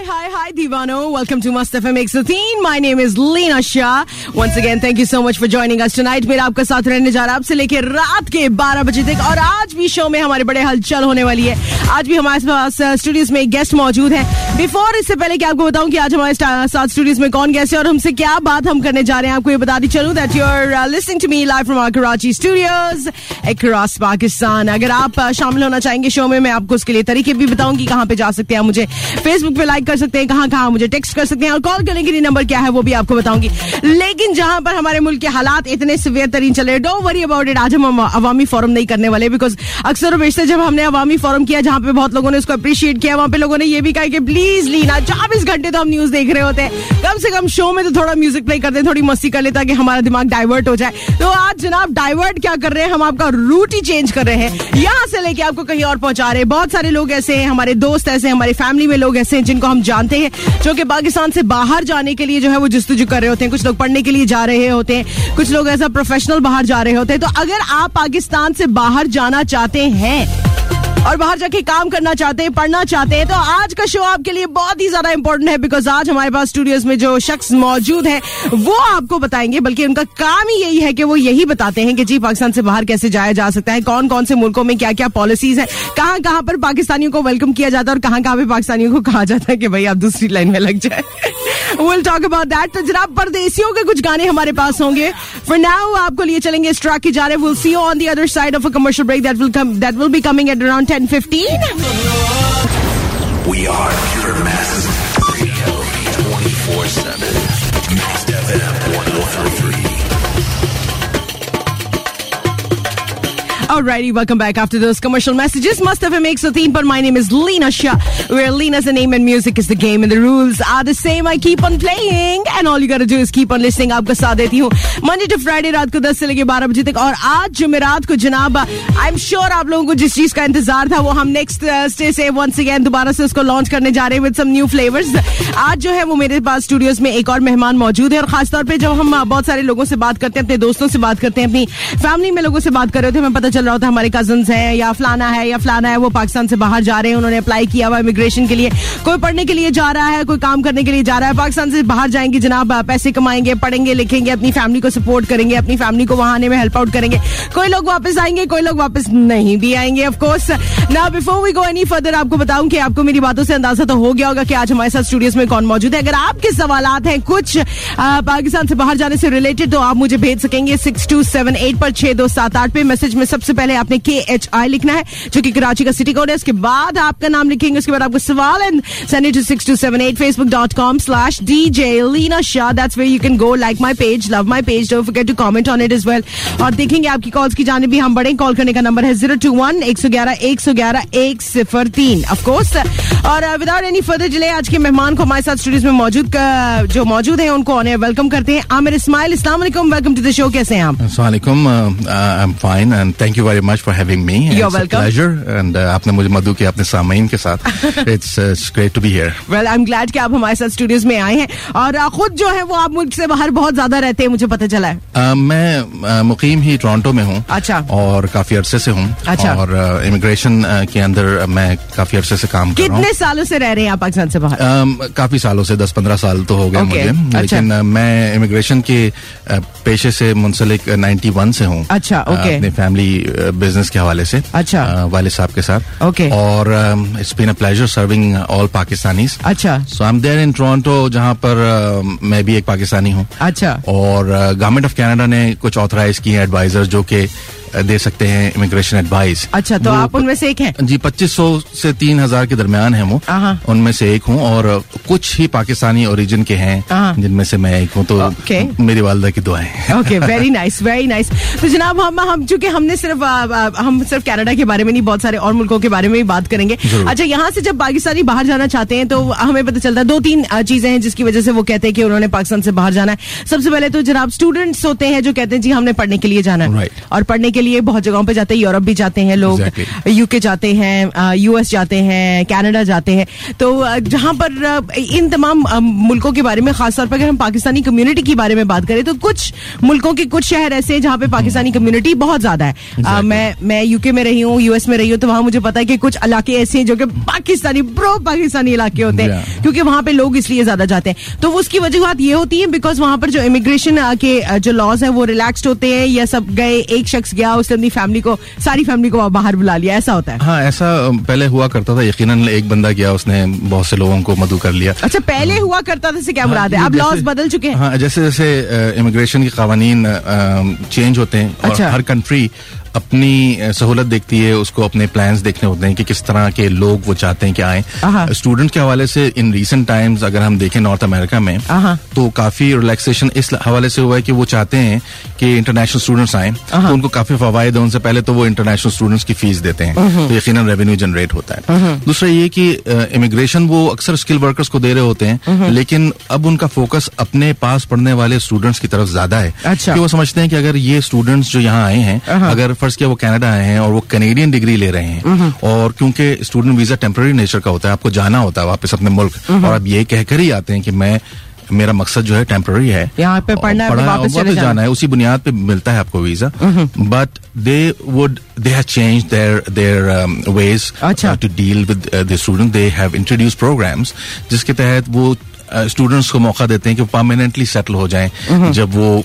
Hi, hi, hi, Divano. Welcome to Must FM 103. My name is Leena Shah. Once again, thank you so much for joining us tonight. میرا آپ کا ساتھ رہنے جا رہا آپ سے لے کے رات کے بارہ بجے تک اور آج بھی شو میں ہمارے بڑے ہلچل ہونے والی ہے آج بھی ہمارے پاس اسٹوڈیوز میں ایک گیسٹ موجود ہے بفور اس سے پہلے کہ آپ کو بتاؤں کہ آج ہمارے ساتھ اسٹوڈیوز میں کون گیسٹ ہے اور ہم سے کیا بات ہم کرنے جا رہے ہیں آپ کو یہ بتا دی چلوں that you are listening to me life from our Karachi studios across Pakistan اگر آپ شامل ہونا چاہیں گے شو میں میں آپ کو اس کے لیے طریقے بھی بتاؤں گی کہاں پہ جا سکتے ہیں مجھے فیس بک پہ لائک کر سکتے ہیں، کہاں کہاں مجھے ٹیکسٹ کر سکتے ہیں اور کال کرنے کے لیے نمبر کیا ہے وہ بھی آپ کو بتاؤں گی۔ لیکن جہاں پر ہمارے ملک کے حالات اتنے سویئر ترین چلے ڈونٹ وری اباؤٹ اٹ آج ہم عوامی فورم نہیں کرنے والے بیکاز اکثر و بیشتر جب ہم نے عوامی فورم کیا جہاں پہ بہت لوگوں نے اس کو اپریشیٹ کیا، وہاں پہ لوگوں نے یہ بھی کہا کہ پلیز لینا چوبیس گھنٹے تو ہم نیوز دیکھ رہے ہوتے ہیں۔ کم سے کم شو میں تو تھوڑا میوزک پلے کرتے ہیں تھوڑی مستی کر لیتا کہ ہمارا دماغ ڈائیورٹ ہو جائے۔ تو آج جناب ڈائیورٹ کیا کر رہے ہیں، ہم آپ کا روٹ ہی چینج کر رہے ہیں۔ یہاں سے لے کے آپ کو کہیں اور پہنچا رہے ہیں۔ بہت سارے لوگ ایسے ہیں، ہمارے دوست ایسے ہیں ہمارے فیملی میں لوگ ایسے ہیں جن کو ہم جانتے ہیں جو کہ پاکستان سے باہر جانے کے لیے جو ہے وہ جستجو کر رہے ہوتے ہیں، کچھ لوگ پڑھنے کے لیے جا رہے ہوتے ہیں، کچھ لوگ ایز اے پروفیشنل باہر جا رہے ہوتے ہیں۔ تو اگر آپ پاکستان سے باہر جانا چاہتے ہیں اور باہر جا کے کام کرنا چاہتے ہیں، پڑھنا چاہتے ہیں، تو آج کا شو آپ کے لیے بہت ہی زیادہ امپورٹنٹ ہے بیکاز آج ہمارے پاس اسٹوڈیوز میں جو شخص موجود ہے وہ آپ کو بتائیں گے، بلکہ ان کا کام ہی یہی ہے کہ وہ یہی بتاتے ہیں کہ جی پاکستان سے باہر کیسے جایا جا سکتا ہے، کون کون سے ملکوں میں کیا کیا پالیسیز ہیں، کہاں کہاں پر پاکستانیوں کو ویلکم کیا جاتا ہے اور کہاں کہاں پہ پاکستانیوں کو کہا جاتا ہے کہ بھائی آپ دوسری لائن میں لگ جائیں۔ ول ٹاک اباؤٹ دیٹ تو جناب پردیسیوں کے کچھ گانے ہمارے پاس ہوں گے۔ For now آپ کو لیے چلیں گے اسٹراک کی جا رہے we'll see you on the other side of a commercial break that will come that will be coming masses radio 24-7. Max Alrighty, welcome back after those commercial messages. Must have makes the theme, but my name is Lena Shah, where Lena's the name and music is the game and the rules are the same. I keep on playing and all you gotta do is keep on listening. آپ کا ساتھ دیتی ہوں Monday رات کو دس سے لے کے بارہ بجے تک اور آج جمعرات کو جناب آئی ایم شیور آپ لوگوں کو جس چیز کا انتظار تھا وہ ہم نیکسٹ ڈے سے ونس اگین دوبارہ سے اس کو لانچ کرنے جا رہے ہیں وتھ سم نیو فلیورز آج جو ہے وہ میرے پاس اسٹوڈیوز میں ایک اور مہمان موجود ہے اور خاص طور پہ جب ہم بہت سارے لوگوں سے بات کرتے ہیں اپنے دوستوں سے بات کرتے ہیں اپنی فیملی میں لوگوں سے بات کر رہے تھے ہمیں پتہ چل چل رہا ہوتا ہے، ہمارے کزنس ہیں یا فلانا ہے یا فلانا ہے، وہ پاکستان سے باہر جا رہے ہیں، انہوں نے اپلائی کیا ہوا امیگریشن کے لیے۔ کوئی پڑھنے کے لیے جا رہا ہے، کوئی کام کرنے کے لیے جا رہا ہے، پاکستان سے باہر جائیں گے، جناب، پیسے کمائیں گے، پڑھیں گے، لکھیں گے، اپنی فیملی کو سپورٹ کریں گے، اپنی فیملی کو وہاں آنے میں ہیلپ آؤٹ کریں گے۔ کوئی لوگ واپس آئیں گے، کوئی لوگ واپس نہیں بھی آئیں گے آف کورس نا before we go any further آپ کو بتاؤں کہ آپ کو میری باتوں سے اندازہ تو ہو گیا ہوگا کہ آج ہمارے ساتھ اسٹوڈیوز میں کون موجود ہے۔ اگر آپ کے سوالات ہیں کچھ پاکستان سے باہر جانے سے ریلیٹڈ تو آپ مجھے بھیج سکیں گے۔ سکس ٹو سیون ایٹ پر چھ دو سات آٹھ پہ میسج میں سب سے سے پہلے آپ نے کے ایچ آئی لکھنا ہے، جو کہ کراچی کا سٹی کوڈ ہے۔ اس کے بعد آپ کا نام لکھیں گے، اس کے بعد آپ کا سوال six two seven eight Facebook dot com slash D J Lena Shah that's where اور دیکھیں گے آپ کی کالس کی جانب بھی ہم بڑھیں۔ کال کرنے کا نمبر ہے زیرو ٹو ون ایک سو گیارہ ایک سو گیارہ ایک صفر تین آف اور وداؤٹ اینی فردر ڈیلے آج کے مہمان کو ہمارے ساتھ اسٹوڈیوز میں موجود جو موجود ہیں، ان کو آنے ویلکم کرتے ہیں۔ عامر اسماعیل، السلام علیکم۔ ویلکم ٹو دا شو کیسے ہیں آپ؟ السلام علیکم fine and thank you you very much for having me pleasure and آپ نے مجھے مدو کیا اپنے سامعین کے ساتھ it's great to be here well I am glad کہ آپ ہمارے ساتھ اسٹوڈیوز میں آئے ہیں اور خود جو ہے وہ آپ ملک سے باہر بہت زیادہ رہتے ہیں مجھے پتہ چلا ہے میں مقیم ہی ٹورانٹو میں ہوں اچھا اور کافی عرصے سے ہوں اچھا اور امیگریشن کے اندر میں کافی عرصے سے کام کر رہا ہوں کتنے سالوں سے رہ رہے ہیں آپ پاکستان سے باہر کافی سالوں سے دس پندرہ سال تو ہو گئے مجھے لیکن میں امیگریشن کے پیشے سے منسلک نائنٹی ون سے ہوں اچھا اپنی فیملی بزنس کے حوالے سے اچھا۔ والد صاحب کے ساتھ۔ اور it's been a pleasure serving all Pakistanis اچھا۔ So I am there in Toronto جہاں پر میں بھی ایک پاکستانی ہوں۔ اچھا۔ اور گورنمنٹ آف کینیڈا نے کچھ آتھرائز کیے ایڈوائزر جو کہ دے سکتے ہیں امیگریشن ایڈوائز اچھا تو آپ ان میں سے ایک ہیں؟ جی پچیس سو سے تین ہزار کے درمیان ہیں وہ۔ ان میں سے ایک ہوں اور کچھ ہی پاکستانی اوریجن کے ہیں جن میں سے میں ایک ہوں تو میری والدہ کی دعائیں۔ Okay very nice very nice تو جناب ہم ہم چونکہ ہم نے صرف ہم صرف کینیڈا کے بارے میں نہیں بہت سارے اور ملکوں کے بارے میں بھی بات کریں گے۔ اچھا یہاں سے جب پاکستانی باہر جانا چاہتے ہیں تو ہمیں پتہ چلتا ہے دو تین چیزیں ہیں جس کی وجہ سے وہ کہتے ہیں کہ انہوں نے پاکستان سے باہر جانا ہے۔ سب سے پہلے تو جناب اسٹوڈینٹس ہوتے ہیں جو کہتے ہیں جی ہم نے پڑھنے کے لیے جانا ہے۔ اور پڑھنے کے کے لیے بہت جگہوں پہ جاتے ہیں یورپ بھی جاتے ہیں لوگ یو کے جاتے ہیں یو ایس جاتے ہیں کینیڈا جاتے ہیں۔ تو جہاں پر ان تمام ملکوں کے بارے میں خاص طور پر اگر ہم پاکستانی کمیونٹی کے بارے میں بات کریں تو کچھ ملکوں کے کچھ شہر ایسے ہیں جہاں پہ پاکستانی کمیونٹی بہت زیادہ ہے۔ میں میں یو کے میں رہی ہوں یو ایس میں رہی ہوں تو وہاں مجھے پتا ہے کہ کچھ علاقے ایسے ہیں جو کہ پاکستانی پرو پاکستانی علاقے ہوتے ہیں۔ کیونکہ وہاں پہ لوگ اس لیے زیادہ جاتے ہیں۔ تو اس کی وجوہات یہ ہوتی ہیں بیکاز وہاں پر جو امیگریشن کے جو لاز ہیں وہ ریلیکسڈ ہوتے ہیں یا سب گئے ایک شخص گیا اس نے اپنی فیملی کو ساری فیملی کو باہر بلا لیا ایسا ہوتا ہے۔ ہاں ایسا پہلے ہوا کرتا تھا یقیناً ایک بندہ گیا اس نے بہت سے لوگوں کو مدعو کر لیا۔ اچھا پہلے ہاں۔ ہوا کرتا تھا سے کیا ہاں، مراد ہے؟ اب لاس بدل چکے ہیں۔ ہاں، جیسے جیسے امیگریشن کے قوانین چینج ہوتے ہیں اچھا۔ ہر کنٹری اپنی سہولت دیکھتی ہے اس کو اپنے پلانس دیکھنے ہوتے ہیں کہ کس طرح کے لوگ وہ چاہتے ہیں کہ آئیں. اسٹوڈنٹ کے حوالے سے ان ریسنٹ ٹائمز اگر ہم دیکھیں نارتھ امریکہ میں تو کافی ریلیکسیشن اس حوالے سے ہوا ہے کہ وہ چاہتے ہیں کہ انٹرنیشنل اسٹوڈنٹس آئیں. تو ان کو کافی فوائد ہیں. ان سے پہلے تو وہ انٹرنیشنل اسٹوڈنٹس کی فیس دیتے ہیں. تو یقیناً ریونیو جنریٹ ہوتا ہے. دوسرا یہ کہ امیگریشن وہ اکثر اسکل ورکرس کو دے رہے ہوتے ہیں. لیکن اب ان کا فوکس اپنے پاس پڑھنے والے اسٹوڈنٹس کی طرف زیادہ ہے. کہ وہ سمجھتے ہیں کہ اگر یہ اسٹوڈنٹس جو یہاں آئے ہیں اگر فرض کیا وہ کینیڈا آئے ہیں اور وہ کینیڈین ڈگری لے رہے ہیں۔ اور کیونکہ اسٹوڈنٹ ویزا ٹیمپرری نیچر کا ہوتا ہے آپ کو جانا ہوتا ہے واپس اپنے ملک۔ اور آپ یہ کہہ کر ہی آتے ہیں کہ میں میرا مقصد جو ہے ٹیمپرری ہے۔ یہاں پہ پڑھنا واپس جانا ہے۔ اسی بنیاد پہ ملتا ہے آپ کو visa but they would they have change their their ways to deal with the student they have introduce programmes جس کے تحت وہ uh, اسٹوڈنٹس کو موقع دیتے ہیں کہ وہ پرماننٹلی سیٹل ہو جائیں۔ جب وہ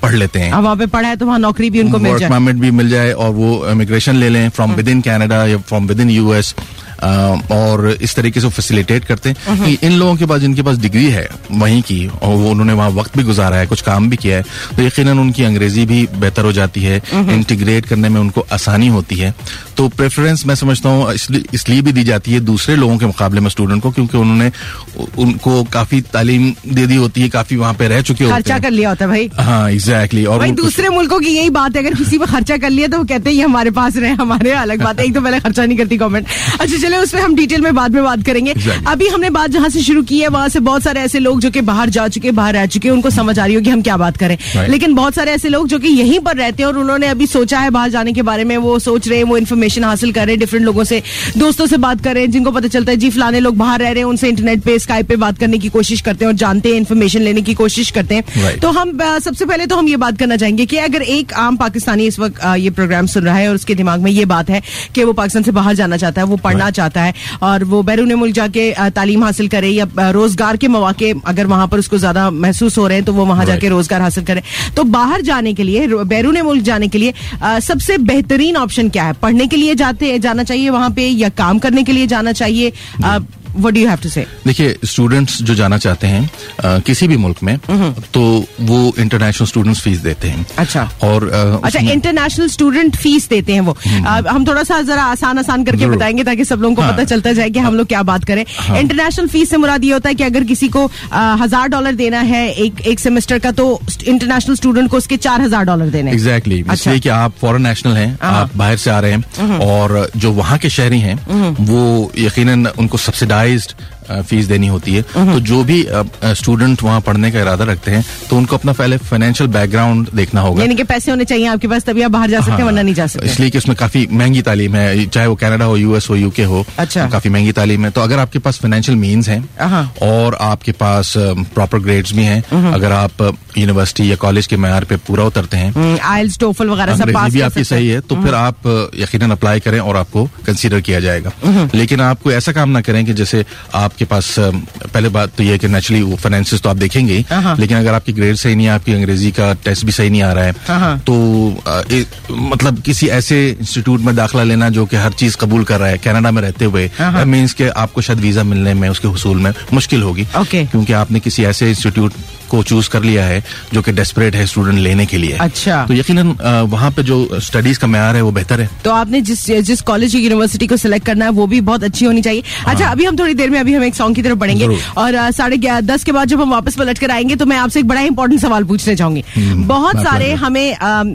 پڑھ لیتے ہیں۔ وہاں پہ پڑھا ہے تو وہاں نوکری بھی ان کو مل جائے۔ پرمٹ بھی مل جائے اور وہ امیگریشن لے لیں فرام ود ان کینیڈا یا from within U S اور اس طریقے سے فیسلٹیٹ کرتے ہیں۔ ان لوگوں کے پاس جن کے پاس ڈگری ہے وہیں کی اور وہ انہوں نے وہاں وقت بھی گزارا ہے کچھ کام بھی کیا ہے۔ تو یقیناً ان کی انگریزی بھی بہتر ہو جاتی ہے۔ انٹیگریٹ کرنے میں ان کو آسانی ہوتی ہے۔ تو پریفرنس میں سمجھتا ہوں اس لیے, بھی دی جاتی ہے دوسرے لوگوں کے مقابلے میں اسٹوڈنٹ کو کیونکہ انہوں نے ان کو کافی تعلیم دے دی ہوتی ہے کافی وہاں پہ رہ چکے ہوتے ہیں۔ کر لیا ہوتا ہے ہاں ایگزیکٹلی اور دوسرے ملکوں کی یہی بات ہے اگر کسی پہ خرچہ کر لیا تو وہ کہتے ہیں یہ ہمارے پاس رہے ہمارے الگ بات ہے ایک تو پہلے خرچہ نہیں کرتی گورنمنٹ اچھا چلے اس پہ ہم ڈیٹیل میں بعد میں بات کریں گے۔ ابھی ہم نے بات جہاں سے شروع کی ہے وہاں سے بہت سارے ایسے لوگ جو کہ باہر جا چکے باہر رہ چکے ان کو سمجھ آ رہی ہوگی ہم کیا بات کریں۔ لیکن بہت سارے ایسے لوگ جو کہ یہیں پر رہتے ہیں اور انہوں نے ابھی سوچا ہے باہر جانے کے بارے میں وہ سوچ رہے ہیں وہ انفارمیشن انفارمیشن حاصل کریں ڈفرینٹ لوگوں سے دوستوں سے بات کریں جن کو پتہ چلتا ہے جی فلانے لوگ باہر رہ رہے ہیں ان سے انٹرنیٹ پہ اسکائپ پہ بات کرنے کی کوشش کرتے ہیں اور جانتے ہیں انفارمیشن لینے کی کوشش کرتے ہیں. تو ہم سب سے پہلے تو ہم یہ بات کرنا چاہیں گے کہ اگر ایک عام پاکستانی اس وقت یہ پروگرام سن رہا ہے اور اس کے دماغ میں یہ بات ہے کہ وہ پاکستان سے باہر جانا چاہتا ہے وہ پڑھنا چاہتا ہے اور وہ بیرون ملک جا کے تعلیم حاصل کرے یا روزگار کے مواقع اگر وہاں پر اس کو زیادہ محسوس ہو رہے ہیں تو وہ وہاں جا کے روزگار حاصل کرے. تو باہر جانے کے لیے بیرون ملک جانے کے لیے سب سے بہترین آپشن کیا ہے؟ پڑھنے کے کے لیے جاتے جانا چاہیے وہاں پہ یا کام کرنے کے لیے جانا چاہیے۔ وٹ یو ہیو ٹو سے دیکھیے اسٹوڈنٹس جو جانا چاہتے ہیں کسی بھی ملک میں تو وہ انٹرنیشنل اسٹوڈنٹس فیس دیتے ہیں۔ اچھا۔ اور اچھا انٹرنیشنل اسٹوڈنٹ فیس دیتے ہیں وہ۔ ہم تھوڑا سا ذرا آسان آسان کر کے بتائیں گے تاکہ سب لوگوں کو ہاں۔ پتا چلتا جائے کہ ہم لوگ کیا بات کریں۔ ہاں۔ انٹرنیشنل فیس سے مراد یہ ہوتا ہے کہ اگر کسی کو ہزار ڈالر دینا ہے ایک ایک سیمسٹر کا تو انٹرنیشنل اسٹوڈنٹ کو اس کے چار ہزار ڈالر دینے ایگزیکٹلی اس اچھا۔ لیے کہ آپ فورن نیشنل ہیں ہاں۔ آپ باہر سے آ رہے ہیں۔ اور جو وہاں کے شہری ہیں وہ یقیناً ان کو سبسڈائز ریسٹ فیس دینی ہوتی ہے۔ تو جو بھی اسٹوڈنٹ وہاں پڑھنے کا ارادہ رکھتے ہیں تو ان کو اپنا پہلے فائنینشیل بیک گراؤنڈ دیکھنا ہوگا۔ یعنی کہ پیسے ہونے چاہیے آپ کے پاس تبھی آپ باہر جا سکتے ہیں ہاں۔ ورنہ نہیں جا سکتے۔ اس لیے کہ اس میں کافی مہنگی تعلیم ہے چاہے وہ کینیڈا ہو یو ایس ہو یو کے ہو اچھا۔ کافی مہنگی تعلیم ہے۔ تو اگر آپ کے پاس فائنینشیل مینس ہیں ہاں۔ اور آپ کے پاس پراپر گریڈس بھی ہیں اگر آپ یونیورسٹی یا کالج کے معیار پہ پورا اترتے ہیں۔ وغیرہ بھی آپ کی صحیح ہے تو پھر آپ یقیناً اپلائی کریں اور آپ کو کنسیڈر کیا جائے گا۔ لیکن آپ کو ایسا کام نہ کریں کہ جیسے آپ آپ کے پاس پہلے بات تو یہ ہے کہ نیچرلی وہ فائنینس تو آپ دیکھیں گے ہاں، ہاں۔ لیکن اگر آپ کی گریڈ صحیح نہیں ہے آپ کی انگریزی کا ٹیسٹ بھی صحیح نہیں آ رہا ہے ہاں، تو مطلب کسی ایسے انسٹیٹیوٹ میں داخلہ لینا جو کہ ہر چیز قبول کر رہا ہے کینیڈا میں رہتے ہوئے مینس کہ آپ کو شاید ویزا ملنے میں اس کے حصول میں مشکل ہوگی۔ کیونکہ آپ نے کسی ایسے انسٹیٹیوٹ کو چوز کر لیا ہے جو کہ ڈیسپریٹ ہے اسٹوڈنٹ لینے کے لیے. اچھا. تو یقیناً وہاں پہ جو اسٹڈیز کا معیار ہے وہ بہتر ہے. تو آپ نے جس جس کالج یا یونیورسٹی کو سلیکٹ کرنا ہے وہ بھی بہت اچھی ہونی چاہیے. ہاں. اچھا ابھی ہم تھوڑی دیر میں ابھی ہم ایک سانگ کی طرف بڑھیں گے. اور ساڑھے گیارہ دس کے بعد جب ہم واپس پلٹ کر آئیں گے تو میں آپ سے ایک بڑا امپورٹنٹ سوال پوچھنا چاہوں گی. بہت سارے ہمیں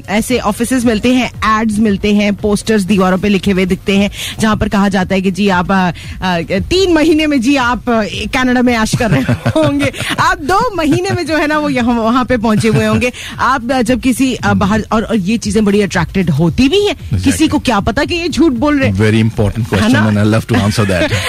ایسے آفیسز ملتے ہیں ایڈز ملتے ہیں پوسٹر دیواروں پہ لکھے ہوئے دکھتے ہیں جہاں پر کہا جاتا ہے کہ جی آپ تین مہینے میں جی آپ کینیڈا میں ایش کر رہے ہوں گے. آپ دو مہینے میں جو ہے نا وہ وہاں پہ پہنچے ہوئے ہوں گے۔ آپ جب کسی باہر اور یہ چیزیں بڑی اٹریکٹڈ ہوتی بھی ہیں۔ کسی کو کیا پتا کہ یہ جھوٹ بول رہے ویری امپورٹنٹ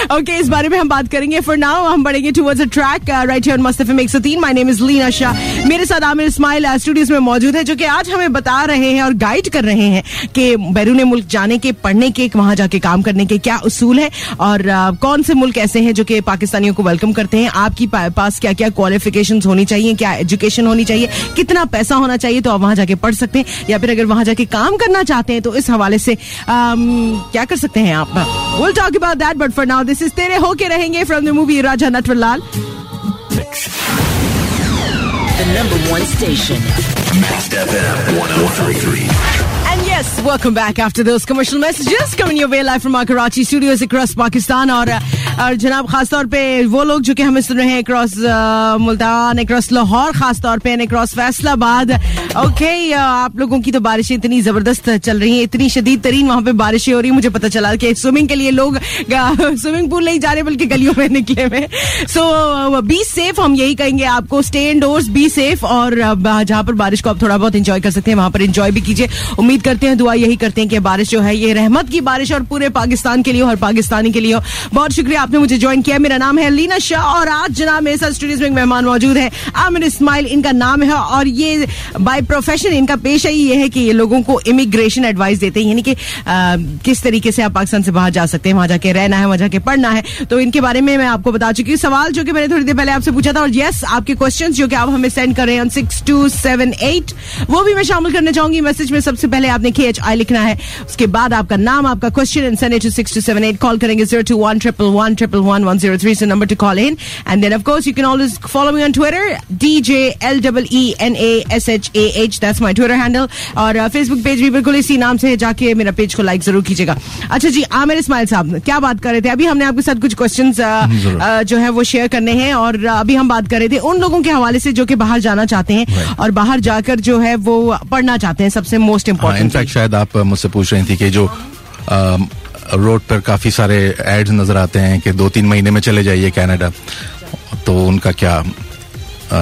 اوکے اس بارے میں ہم بات کریں گے۔ فور ناؤ ہم بڑھیں گے ٹوورڈز ٹریک رائٹ ہیئر مستفم ایک سو تین۔ مائی نیم از لینا شاہ میرے ساتھ عامر اسماعیل اسٹوڈیوز میں موجود ہے جو کہ آج ہمیں بتا رہے ہیں اور گائڈ کر رہے ہیں کہ بیرون ملک جانے کے پڑھنے کے وہاں جا کے کام کرنے کے کیا اصول ہے اور کون سے ملک ایسے ہیں جو کہ پاکستانیوں کو ویلکم کرتے ہیں؟ آپ کی پاس کیا کیا کوالیفیکیشن ہونی چاہیے؟ چاہیے کیا ایجوکیشن ہونی چاہیے؟ کتنا پیسہ ہونا چاہیے تو آپ وہاں جا کے پڑھ سکتے ہیں یا پھر اگر وہاں جا کے کام کرنا چاہتے ہیں تو اس حوالے سے کیا کر سکتے ہیں آپ؟ Will talk about that but for now this is تیرے ہو کے رہیں گے from the movie Raja Natwar Lal number one station Yes, welcome back after those commercial messages coming your way live from our Karachi studios across Pakistan. اور اور جناب خاص طور پہ وہ لوگ جو کہ ہمیں سن رہے ہیں اکراس ملتان اکراس لاہور خاص طور پہ اکراس فیصل آباد اوکے آپ لوگوں کی تو بارشیں اتنی زبردست چل رہی ہیں اتنی شدید ترین وہاں پہ بارشیں ہو رہی ہیں مجھے پتا چلا کہ سوئمنگ کے لیے لوگ سوئمنگ پول نہیں جا رہے بلکہ گلیوں میں نکلے ہوئے سو بی سیف ہم یہی کہیں گے آپ کو اسٹے انڈورس بی سیف اور جہاں پر بارش کو آپ تھوڑا بہت انجوائے کر سکتے ہیں وہاں پر انجوائے بھی کیجیے امید کرتے ہیں ہیں، دعا یہی کرتے ہیں کہ بارش جو ہے، یہ رحمت کی بارش اور پورے پاکستان کے لیے ہر پاکستانی کے لیے ہو۔ بہت شکریہ، آپ نے مجھے جوائن کیا۔ میرا نام ہے لینا شاہ اور آج جناب میرے ساتھ اسٹوڈیوز میں مہمان موجود ہے عامر اسماعیل، ان کا نام ہے اور یہ بائی پروفیشن ان کا پیشہ ہی یہ ہے کہ یہ لوگوں کو امیگریشن ایڈوائز دیتے ہیں۔ یعنی کہ کس طریقے سے آپ پاکستان سے باہر جا سکتے ہیں، وہاں جا کے رہنا ہے، وہاں جا کے پڑھنا ہے۔ تو ان کے بارے میں میں آپ کو بتا چکی ہوں۔ سوال جو کہ میں نے تھوڑی دیر پہلے آپ سے پوچھا تھا اور یس آپ کے کوشچن جو کہ آپ ہمیں سینڈ کر رہے ہیں سکس ٹو سیون ایٹ وہ بھی میں شامل کرنا چاہوں گی۔ میسج میں سب سے پہلے آپ نے ٹی ایچ آئی لکھنا ہے۔ اس کے بعد آپ کا نام آپ کا question six two seven eight call کریں گے zero two one triple one triple one one zero three سے number two call in and then of course you can always follow me on Twitter D J L double E N A S H A H that's my Twitter handle اور Facebook page بھی بالکل اسی نام سے جا کے میرا page کو لائک ضرور کیجیے گا۔ اچھا جی عامر اسماعیل صاحب کیا بات کر رہے تھے؟ ابھی ہم نے آپ کے ساتھ کچھ کوشچنس uh, uh, جو ہے وہ شیئر کرنے ہیں۔ اور uh, ابھی ہم بات کر رہے تھے ان لوگوں کے حوالے سے جو کہ باہر جانا چاہتے ہیں۔ اور باہر جا کر جو ہے وہ پڑھنا چاہتے ہیں سب سے موسٹ امپورٹینٹ شاید آپ مجھ سے پوچھ رہی تھی کہ جو روڈ پر کافی سارے ایڈز نظر آتے ہیں کہ دو تین مہینے میں چلے جائیے کینیڈا تو ان کا کیا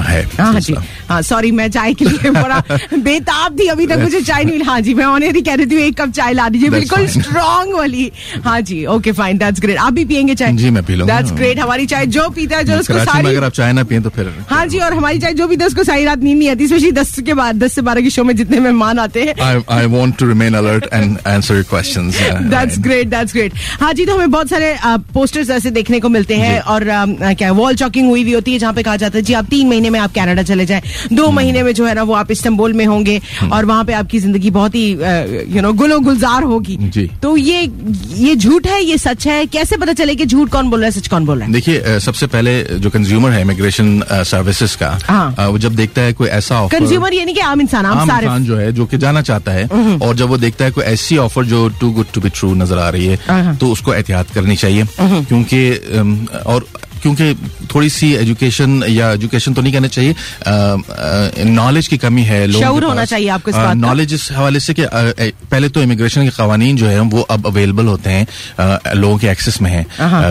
ہے ہاں جی۔ ہاں سوری میں چائے کے لیے بڑا بےتاب تھی ابھی تک مجھے چائے نہیں ہاں جی میں آنری کہہ رہی تھی ایک کپ چائے لا دیجیے بالکل اسٹرانگ والی۔ ہاں جی اوکے فائن دیٹس گریٹ آپ بھی پیئیں گے چائے؟ جی میں پی دیٹس گریٹ ہماری چائے جو پیتا ہے جو اس کو ساری اگر آپ چائے نہ پئیں تو پھر ہاں جی اور ہماری چائے جو پیتا ہے اس کو ساری رات نیند نہیں آتی اسپیشلی دس کے بعد دس سے بارہ کے شو میں جتنے مہمان آتے ہیں۔ I want to remain alert and answer your questions that's great that's great ہاں جی تو ہمیں بہت سارے پوسٹرز ایسے دیکھنے کو ملتے ہیں جی۔ اور کیا وال چاکنگ ہوئی ہوئی ہوتی ہے جہاں پہ کہا جاتا ہے جی آپ تین مہینے میں آپ کینیڈا چلے جائیں۔ دو مہینے میں جو ہے نا وہ آپ استنبول میں ہوں گے اور وہاں پہ آپ کی زندگی بہت ہی یو نو گل و گلزار ہوگی جی۔ تو یہ یہ جھوٹ ہے یہ سچ ہے؟ کیسے پتا چلے کہ جھوٹ کون بول رہا ہے سچ کون بول رہا ہے؟ دیکھیے سب سے پہلے جو کنزیومر ہے امیگریشن سروسز کا ہاں۔ وہ جب دیکھتا ہے کوئی ایسا کنزیومر یعنی کہ عام انسان عام انسان جو ہے جو کہ جانا چاہتا ہے اور جب وہ دیکھتا ہے کوئی ایسی آفر جو too good to be true نظر آ رہی ہے ہاں۔ تو اس کو احتیاط کرنی چاہیے۔ کیونکہ اور کیونکہ تھوڑی سی ایجوکیشن یا ایجوکیشن تو نہیں کہنا چاہیے نالج کی کمی ہے شعور نالج اس حوالے سے کہ پہلے تو امیگریشن کے قوانین جو ہے وہ اب اویلیبل ہوتے ہیں لوگوں کے ایکسس میں ہیں۔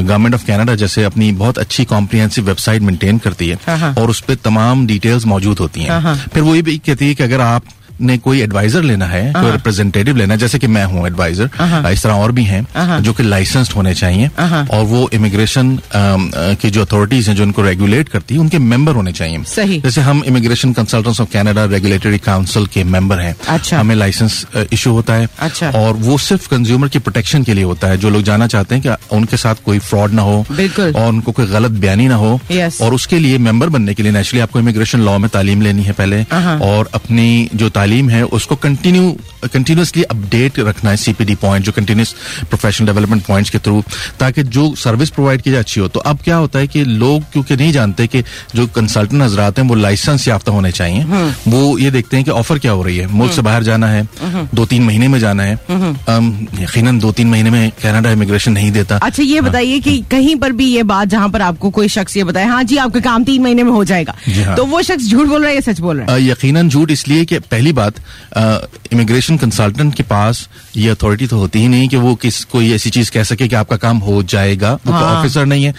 گورنمنٹ آف کینیڈا جیسے اپنی بہت اچھی کمپریہنسو ویب سائٹ مینٹین کرتی ہے۔ اور اس پہ تمام ڈیٹیلز موجود ہوتی ہیں۔ پھر وہ یہ بھی کہتی ہے کہ اگر آپ نے کوئی ایڈوائزر لینا ہے کوئی ریپرزینٹیو لینا ہے جیسے کہ میں ہوں ایڈوائزر اس طرح اور بھی ہیں جو کہ لائسنسڈ ہونے چاہیے اور وہ امیگریشن کی جو اتارٹیز ہیں جو ان کو ریگولیٹ کرتی ہیں ان کے ممبر ہونے چاہیے۔ جیسے ہم immigration consultants of Canada regulatory council کے ممبر ہیں۔ ہمیں لائسنس ایشو ہوتا ہے۔ اور وہ صرف کنزیومر کی پروٹیکشن کے لیے ہوتا ہے۔ جو لوگ جانا چاہتے ہیں کہ ان کے ساتھ کوئی فراڈ نہ ہو اور ان کو کوئی غلط بیانی نہ ہو۔ اور اس کے لیے ممبر بننے کے لیے نیچرلی آپ کو امیگریشن لا میں تعلیم لینی ہے پہلے۔ اور اپنی جو تعلیم تعلیم ہے اس کو کنٹینیو کنٹینیوسلی اپڈیٹ رکھنا ہے سی پی ڈی پوائنٹ جو کنٹینیوس پروفیشنل ڈیولپمنٹ پوائنٹس کے تھرو تاکہ جو سروس پرووائڈ کی جائے اچھی ہو۔ تو اب کیا ہوتا ہے کہ لوگ کیونکہ نہیں جانتے کہ جو کنسلٹنٹ حضرات ہیں وہ لائسنس یافتہ ہونے چاہیے وہ یہ دیکھتے ہیں کہ آفر کیا ہو رہی ہے۔ ملک سے باہر جانا ہے دو تین مہینے میں جانا ہے۔ یقیناً دو تین مہینے میں کینیڈا امیگریشن نہیں دیتا۔ اچھا یہ ہاں۔ بتائیے کہ ہاں۔ کہیں پر بھی یہ بات جہاں پر آپ کو کوئی شخص یہ بتائے ہاں جی آپ کا کام تین مہینے میں ہو جائے گا۔ جی ہاں۔ تو وہ شخص جھوٹ بول رہا ہے یا سچ بول رہا ہے؟ یقیناً جھوٹ اس لیے کہ پہلی بات امیگریشن کنسلٹنٹ کے پاس یہ اتھارٹی تو ہوتی ہی نہیں کہ وہ کس کوئی ایسی چیز کہہ سکے کہ آپ کا کام ہو جائے گا وہ آفیسر نہیں ہے۔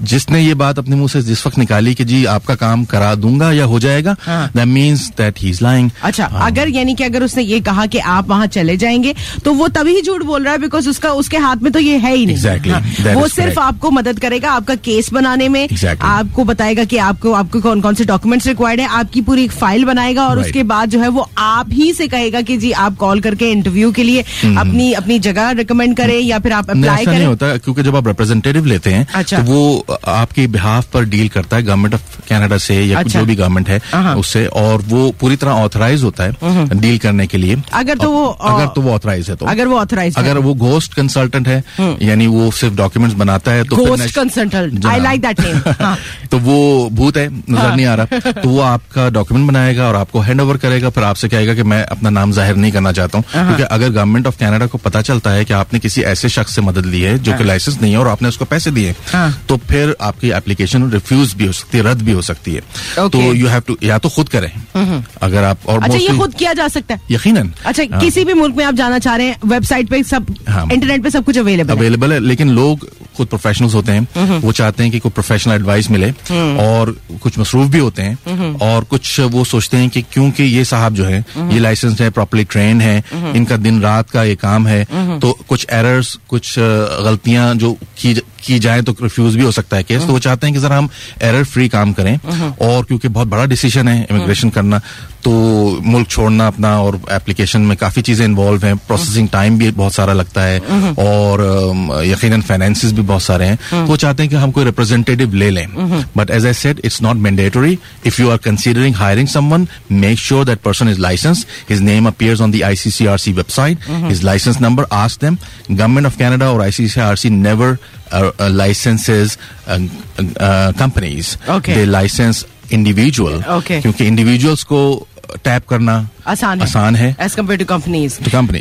جس نے یہ بات اپنے منہ سے جس وقت نکالی کہ جی آپ کا کام کرا دوں گا یا ہو جائے گا that means that he is lying اچھا اگر یعنی کہ اگر اس نے یہ کہا کہ آپ وہاں چلے جائیں گے تو وہ تبھی جھوٹ بول رہا ہے بیکاز اس کا اس کے ہاتھ میں تو یہ ہے ہی نہیں. ہاں، وہ صرف. آپ کو مدد کرے گا آپ کا کیس بنانے میں. آپ کو بتائے گا کہ آپ کو آپ کو کون کون سے ڈاکومنٹس ریکوائرڈ ہے آپ کی پوری ایک فائل بنائے گا اور اس. کے بعد جو ہے وہ آپ ہی سے کہے گا کہ جی آپ کال کر کے انٹرویو کے لیے اپنی اپنی جگہ ریکمینڈ کریں یا پھر آپ اپلائی ایسا نہیں کریں ہوتا کیونکہ جب آپ ریپرزینٹیو لیتے ہیں اچھا۔ تو وہ آپ کے بہاف پر ڈیل کرتا ہے گورنمنٹ آف کینیڈا سے یا اچھا۔ جو بھی گورنمنٹ ہے ہاں۔ اس سے اور وہ پوری طرح آتھرائز ہوتا ہے ڈیل کرنے کے لیے. اگر تو وہ اگر تو وہ آتھرائز ہے تو. اگر وہ آتھرائز اگر وہ گوسٹ کنسلٹنٹ ہے یعنی وہ صرف ڈاکیومنٹس بناتا ہے تو پھر گوسٹ نیش- کنسلٹنٹ جناب۔ آئی لائک دیٹ نیم ہاں۔ تو وہ بھوت ہے نظر نہیں آ رہا. تو وہ آپ کا ڈاکیومنٹ بنائے گا اور آپ کو ہینڈ اوور کرے گا پھر آپ سے کہے گا کہ میں اپنا نام ظاہر نہیں کرنا چاہتا ہوں. کیونکہ اگر گورنمنٹ آف کینیڈا کو پتا چلتا ہے کہ آپ نے کسی ایسے شخص سے مدد لی ہے جو کہ لائسنس نہیں ہے اور آپ نے اس کو پیسے دیے ہاں۔ تو پھر آپ کی اپلیکیشن ریفیوز بھی ہو سکتی ہے رد بھی ہو سکتی ہے. تو یو ہیو ٹو یا تو خود کریں۔ اگر آپ اور اچھا یہ خود کیا جا سکتا ہے؟ یقیناً۔ اچھا ہاں۔ کسی بھی ملک میں آپ جانا چاہ رہے ہیں ویب سائٹ پہ سب ہاں۔ انٹرنیٹ پہ سب کچھ اویلیبل اویلیبل ہے لیکن لوگ خود پروفیشنلز ہوتے ہیں۔ وہ چاہتے ہیں کہ کوئی پروفیشنل ایڈوائس ملے۔ اور کچھ مصروف بھی ہوتے ہیں۔ اور کچھ وہ سوچتے ہیں کہ کیونکہ یہ صاحب جو ہے یہ لائسنس ہے پراپرلی ٹرین ہے ان کا دن رات کا یہ کام ہے۔ تو کچھ ایررز کچھ غلطیاں جو کی کی جائیں تو ریفیوز بھی ہو سکتا ہے کیس تو وہ چاہتے ہیں کہ ذرا ہم ایرر فری کام کریں اور کیونکہ بہت بڑا ڈیسیشن ہے امیگریشن کرنا. تو ملک چھوڑنا اپنا اور اپلیکیشن میں کافی چیزیں انوالو ہیں. پروسیسنگ ٹائم بھی بہت سارا لگتا ہے اور ام، یقیناً فائنینسز بھی بہت سارے ہیں. تو وہ چاہتے ہیں کہ ہم کوئی ریپرزینٹیو لے لیں. But as I said it's not mandatory if you are considering hiring someone make sure that person is license his name appears on the I C C R C website his license number as them government of Canada اور I C C R C never licenses companies. They license individual Okay. کیونکہ individuals کو tape کرنا آسان آسان ہے۔ As compare to companies.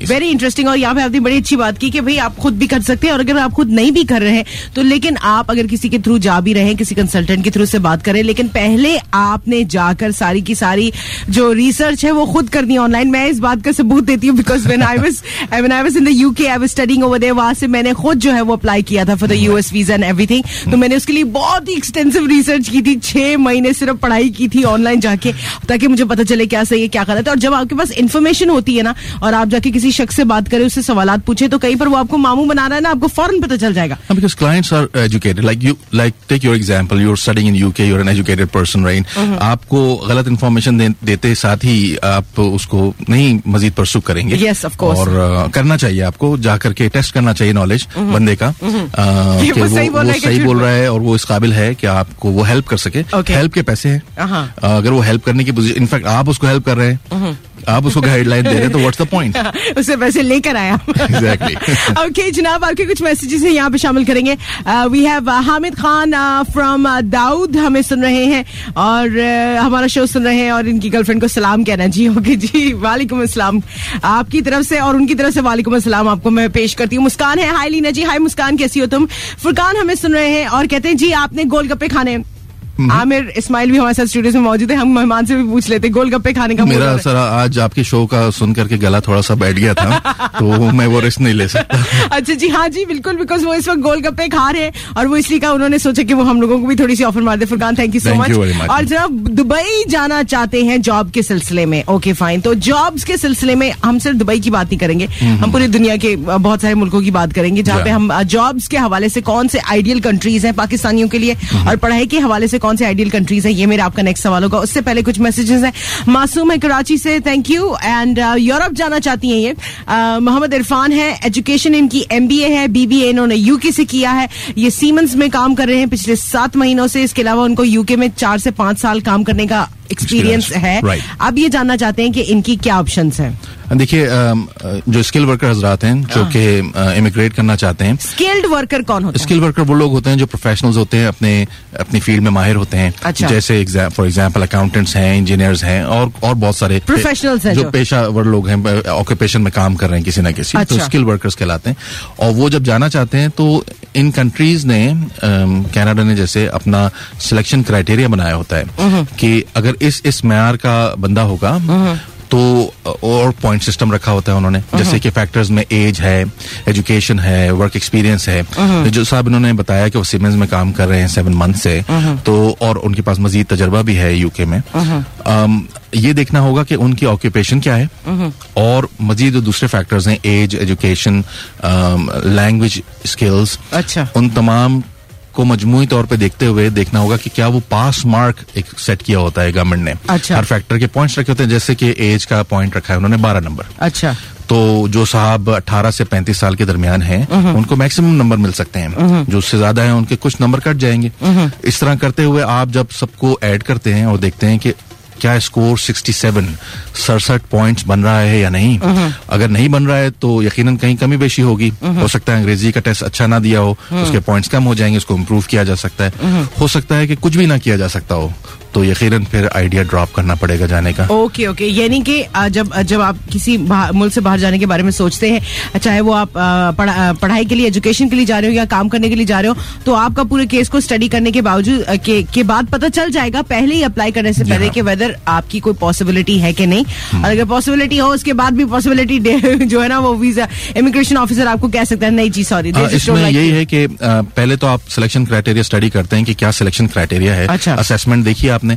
Very interesting اور یہاں پہ آپ نے بڑی اچھی بات کی کہ بھائی آپ خود بھی کر سکتے ہیں اور اگر آپ خود نہیں بھی کر رہے ہیں تو لیکن آپ اگر کسی کے تھرو جا بھی رہے ہیں کسی کنسلٹنٹ کے تھرو سے بات کریں لیکن پہلے آپ نے جا کر ساری کی ساری جو ریسرچ ہے وہ خود کرنی آن لائن میں اس بات کا ثبوت دیتی ہوں because when I was when I was in U K I was studying over there وہاں سے میں نے خود جو ہے وہ اپلائی کیا تھا for the U S visa and everything تو میں نے اس کے لیے بہت ہی ایکسٹینسو ریسرچ کی تھی۔ چھ مہینے صرف پڑھائی کی تھی آن لائن جا کے تاکہ مجھے پتا چلے کیا صحیح ہے کیا غلط ہے۔ اور جب آپ کے پاس انفارمیشن ہوتی ہے نا اور آپ جا کے کسی شخص سے بات کریں اس سے سوالات پوچھیں تو کہیں پر وہ آپ کو ماموں بنا رہا ہے نا آپ کو فوراً پتا چل جائے گا۔ person right? آپ کو غلط انفارمیشن دیتے ساتھ ہی آپ اس کو نہیں مزید پرسو کریں گے. اور کرنا چاہیے آپ کو جا کر کے ٹیسٹ کرنا چاہیے نالج بندے کا۔ کہ کہ وہ صحیح بول رہا ہے اور وہ اس قابل ہے کہ آپ کو وہ ہیلپ کر سکے. ہیلپ کے پیسے ہیں۔ ہاں۔ اگر وہ ہیلپ کرنے کی انفیکٹ آپ اس کو ہیلپ کر رہے ہیں۔ آپ اس کو گائیڈ لائن دے رہے تو واٹس دا پوائنٹ اس سے پیسے لے کر آیا. اوکے جناب آپ کے کچھ میسیجز ہیں یہاں پہ شامل کریں گے۔ We have Hamid Khan from Dawood ہمیں سن رہے ہیں اور uh, ہمارا شو سن رہے ہیں اور ان کی گرل فرینڈ کو سلام کہنا جی اوکے جی وعلیکم السلام۔ آپ کی طرف سے اور ان کی طرف سے وعلیکم السلام آپ کو میں پیش کرتی ہوں۔ مسکان ہے۔ ہائی لینا جی۔ ہائی مسکان کیسی ہو تم؟ فرقان ہمیں سن رہے ہیں اور کہتے ہیں جی آپ نے گول گپے کھانے عامر اسماعیل بھی ہمارے ساتھ اسٹوڈیو میں موجود ہے ہم مہمان سے بھی پوچھ لیتے گول گپے کھانے کا میرا۔ سر آج آپ کے شو کا سن کر کے گلا تھوڑا سا بیٹھ گیا تھا تو میں وہ رسک نہیں لے سکتا۔ اچھا جی ہاں جی بالکل بیکاز وہ اس وقت گول گپے کھا رہے ہیں اور وہ اس لیے کہا انہوں نے سوچا کہ وہ ہم لوگوں کو بھی تھوڑی سی آفر مار دے۔ فرقان تھینک یو سو مچ. اور جناب دبئی جانا چاہتے ہیں جاب کے سلسلے میں. اوکے فائن تو جابس کے سلسلے میں ہم صرف دبئی کی بات نہیں کریں گے ہم پوری دنیا کے بہت سارے ملکوں کی بات کریں گے جہاں پہ. ہم جابس کے حوالے سے کون سے آئیڈیل کنٹریز ہیں پاکستانیوں کے لیے اور پڑھائی کے حوالے سے کون سے آئیڈیل کنٹریز ہیں؟ یہ میرا آپ کا نیکسٹ سوال ہوگا۔ اس سے پہلے کچھ میسیجز ہیں۔ معصوم ہے کراچی سے تھینک یو اینڈ یورپ جانا چاہتی ہیں یہ۔ آ، محمد عرفان ہے ایجوکیشن ان کی ایم بی اے ہے بی بی اے انہوں نے یو کے سے کیا ہے۔ یہ سیمنز میں کام کر رہے ہیں۔ پچھلے سات مہینوں سے اس کے علاوہ ان کو یو کے میں چار سے پانچ سال کام کرنے کا ایکسپیرینس ہے. اب یہ جاننا چاہتے ہیں کہ ان کی کیا آپشنس ہیں؟ دیکھیے جو اسکل ورکر حضرات ہیں جو کہ امیگریٹ کرنا چاہتے ہیں۔ اسکلڈ ورکر کون ہوتا ہے اسکل ورکر وہ لوگ ہوتے ہیں جو پروفیشنلز ہوتے ہیں اپنے اپنی فیلڈ میں ماہر ہوتے ہیں۔ اچھا۔ جیسے فار ایگزامپل اکاؤنٹنٹس ہیں انجینئرز ہیں اور اور بہت سارے ہیں جو۔ پیشہ ور لوگ ہیں آکوپیشن میں کام کر رہے ہیں کسی نہ کسی۔ تو اچھا۔ اسکل ورکرز کہلاتے ہیں۔ اور وہ جب جانا چاہتے ہیں تو ان کنٹریز نے کینیڈا نے جیسے اپنا سلیکشن کرائٹیریا بنایا ہوتا ہے کہ اگر اس اس معیار کا بندہ ہوگا تو اور پوائنٹ سسٹم رکھا ہوتا ہے انہوں نے۔ جیسے کہ فیکٹرز میں ایج ہے ایجوکیشن ہے ورک ایکسپیرینس ہے۔ جو صاحب انہوں نے بتایا کہ وہ سیمنز میں کام کر رہے ہیں سیون منتھ سے۔ تو اور ان کے پاس مزید تجربہ بھی ہے یو کے میں۔ یہ دیکھنا ہوگا کہ ان کی آکوپیشن کیا ہے۔ اور مزید جو دوسرے فیکٹرز ہیں ایج ایجوکیشن لینگویج اسکلس ان تمام کو مجموعی طور پہ دیکھتے ہوئے دیکھنا ہوگا کہ کیا وہ پاس مارک ایک سیٹ کیا ہوتا ہے گورنمنٹ نے۔ اچھا۔ ہر فیکٹر کے پوائنٹس رکھے ہوتے ہیں جیسے کہ ایج کا پوائنٹ رکھا ہے انہوں نے بارہ نمبر اچھا۔ تو جو صاحب اٹھارہ سے پینتیس سال کے درمیان ہیں ان کو میکسیمم نمبر مل سکتے ہیں۔ جو اس سے زیادہ ہیں ان کے کچھ نمبر کٹ جائیں گے۔ اس طرح کرتے ہوئے آپ جب سب کو ایڈ کرتے ہیں اور دیکھتے ہیں کہ کیا اسکور سکسٹی سیون سڑسٹھ پوائنٹس بن رہا ہے یا نہیں؟ اگر نہیں بن رہا ہے تو یقیناً کہیں کمی بیشی ہوگی۔ ہو سکتا ہے انگریزی کا ٹیسٹ اچھا نہ دیا ہو، اس کے پوائنٹس کم ہو جائیں گے، اس کو امپروو کیا جا سکتا ہے۔ ہو سکتا ہے کہ کچھ بھی نہ کیا جا سکتا ہو۔ تو یقیناً پھر آئیڈیا ڈراپ کرنا پڑے گا جانے کا۔ اوکے اوکے یعنی کہ جب جب آپ کسی ملک سے باہر جانے کے بارے میں سوچتے ہیں چاہے وہ آپ پڑھائی کے لیے ایجوکیشن کے لیے جا رہے ہو یا کام کرنے کے لیے جا رہے ہو تو آپ کا پورے کیس کو اسٹڈی کرنے کے باوجود کے بعد پتہ چل جائے گا پہلے ہی اپلائی کرنے سے جی پہلے ہاں۔ کہ ویدر آپ کی کوئی پاسبلٹی ہے کہ نہیں۔ اور اگر پاسبلٹی ہو اس کے بعد بھی پاسبلٹی جو ہے نا وہ ویزا امیگریشن آفیسر آپ کو کہہ سکتا ہے نہیں جی سوری ہاں، اس میں یہی ہے کہ پہلے تو آپ سلیکشن کرائٹیریا اسٹڈی کرتے ہیں کہ کیا سلیکشن کرائٹیریا ہے۔ اچھا۔ اسسمنٹ دیکھیے آپ نے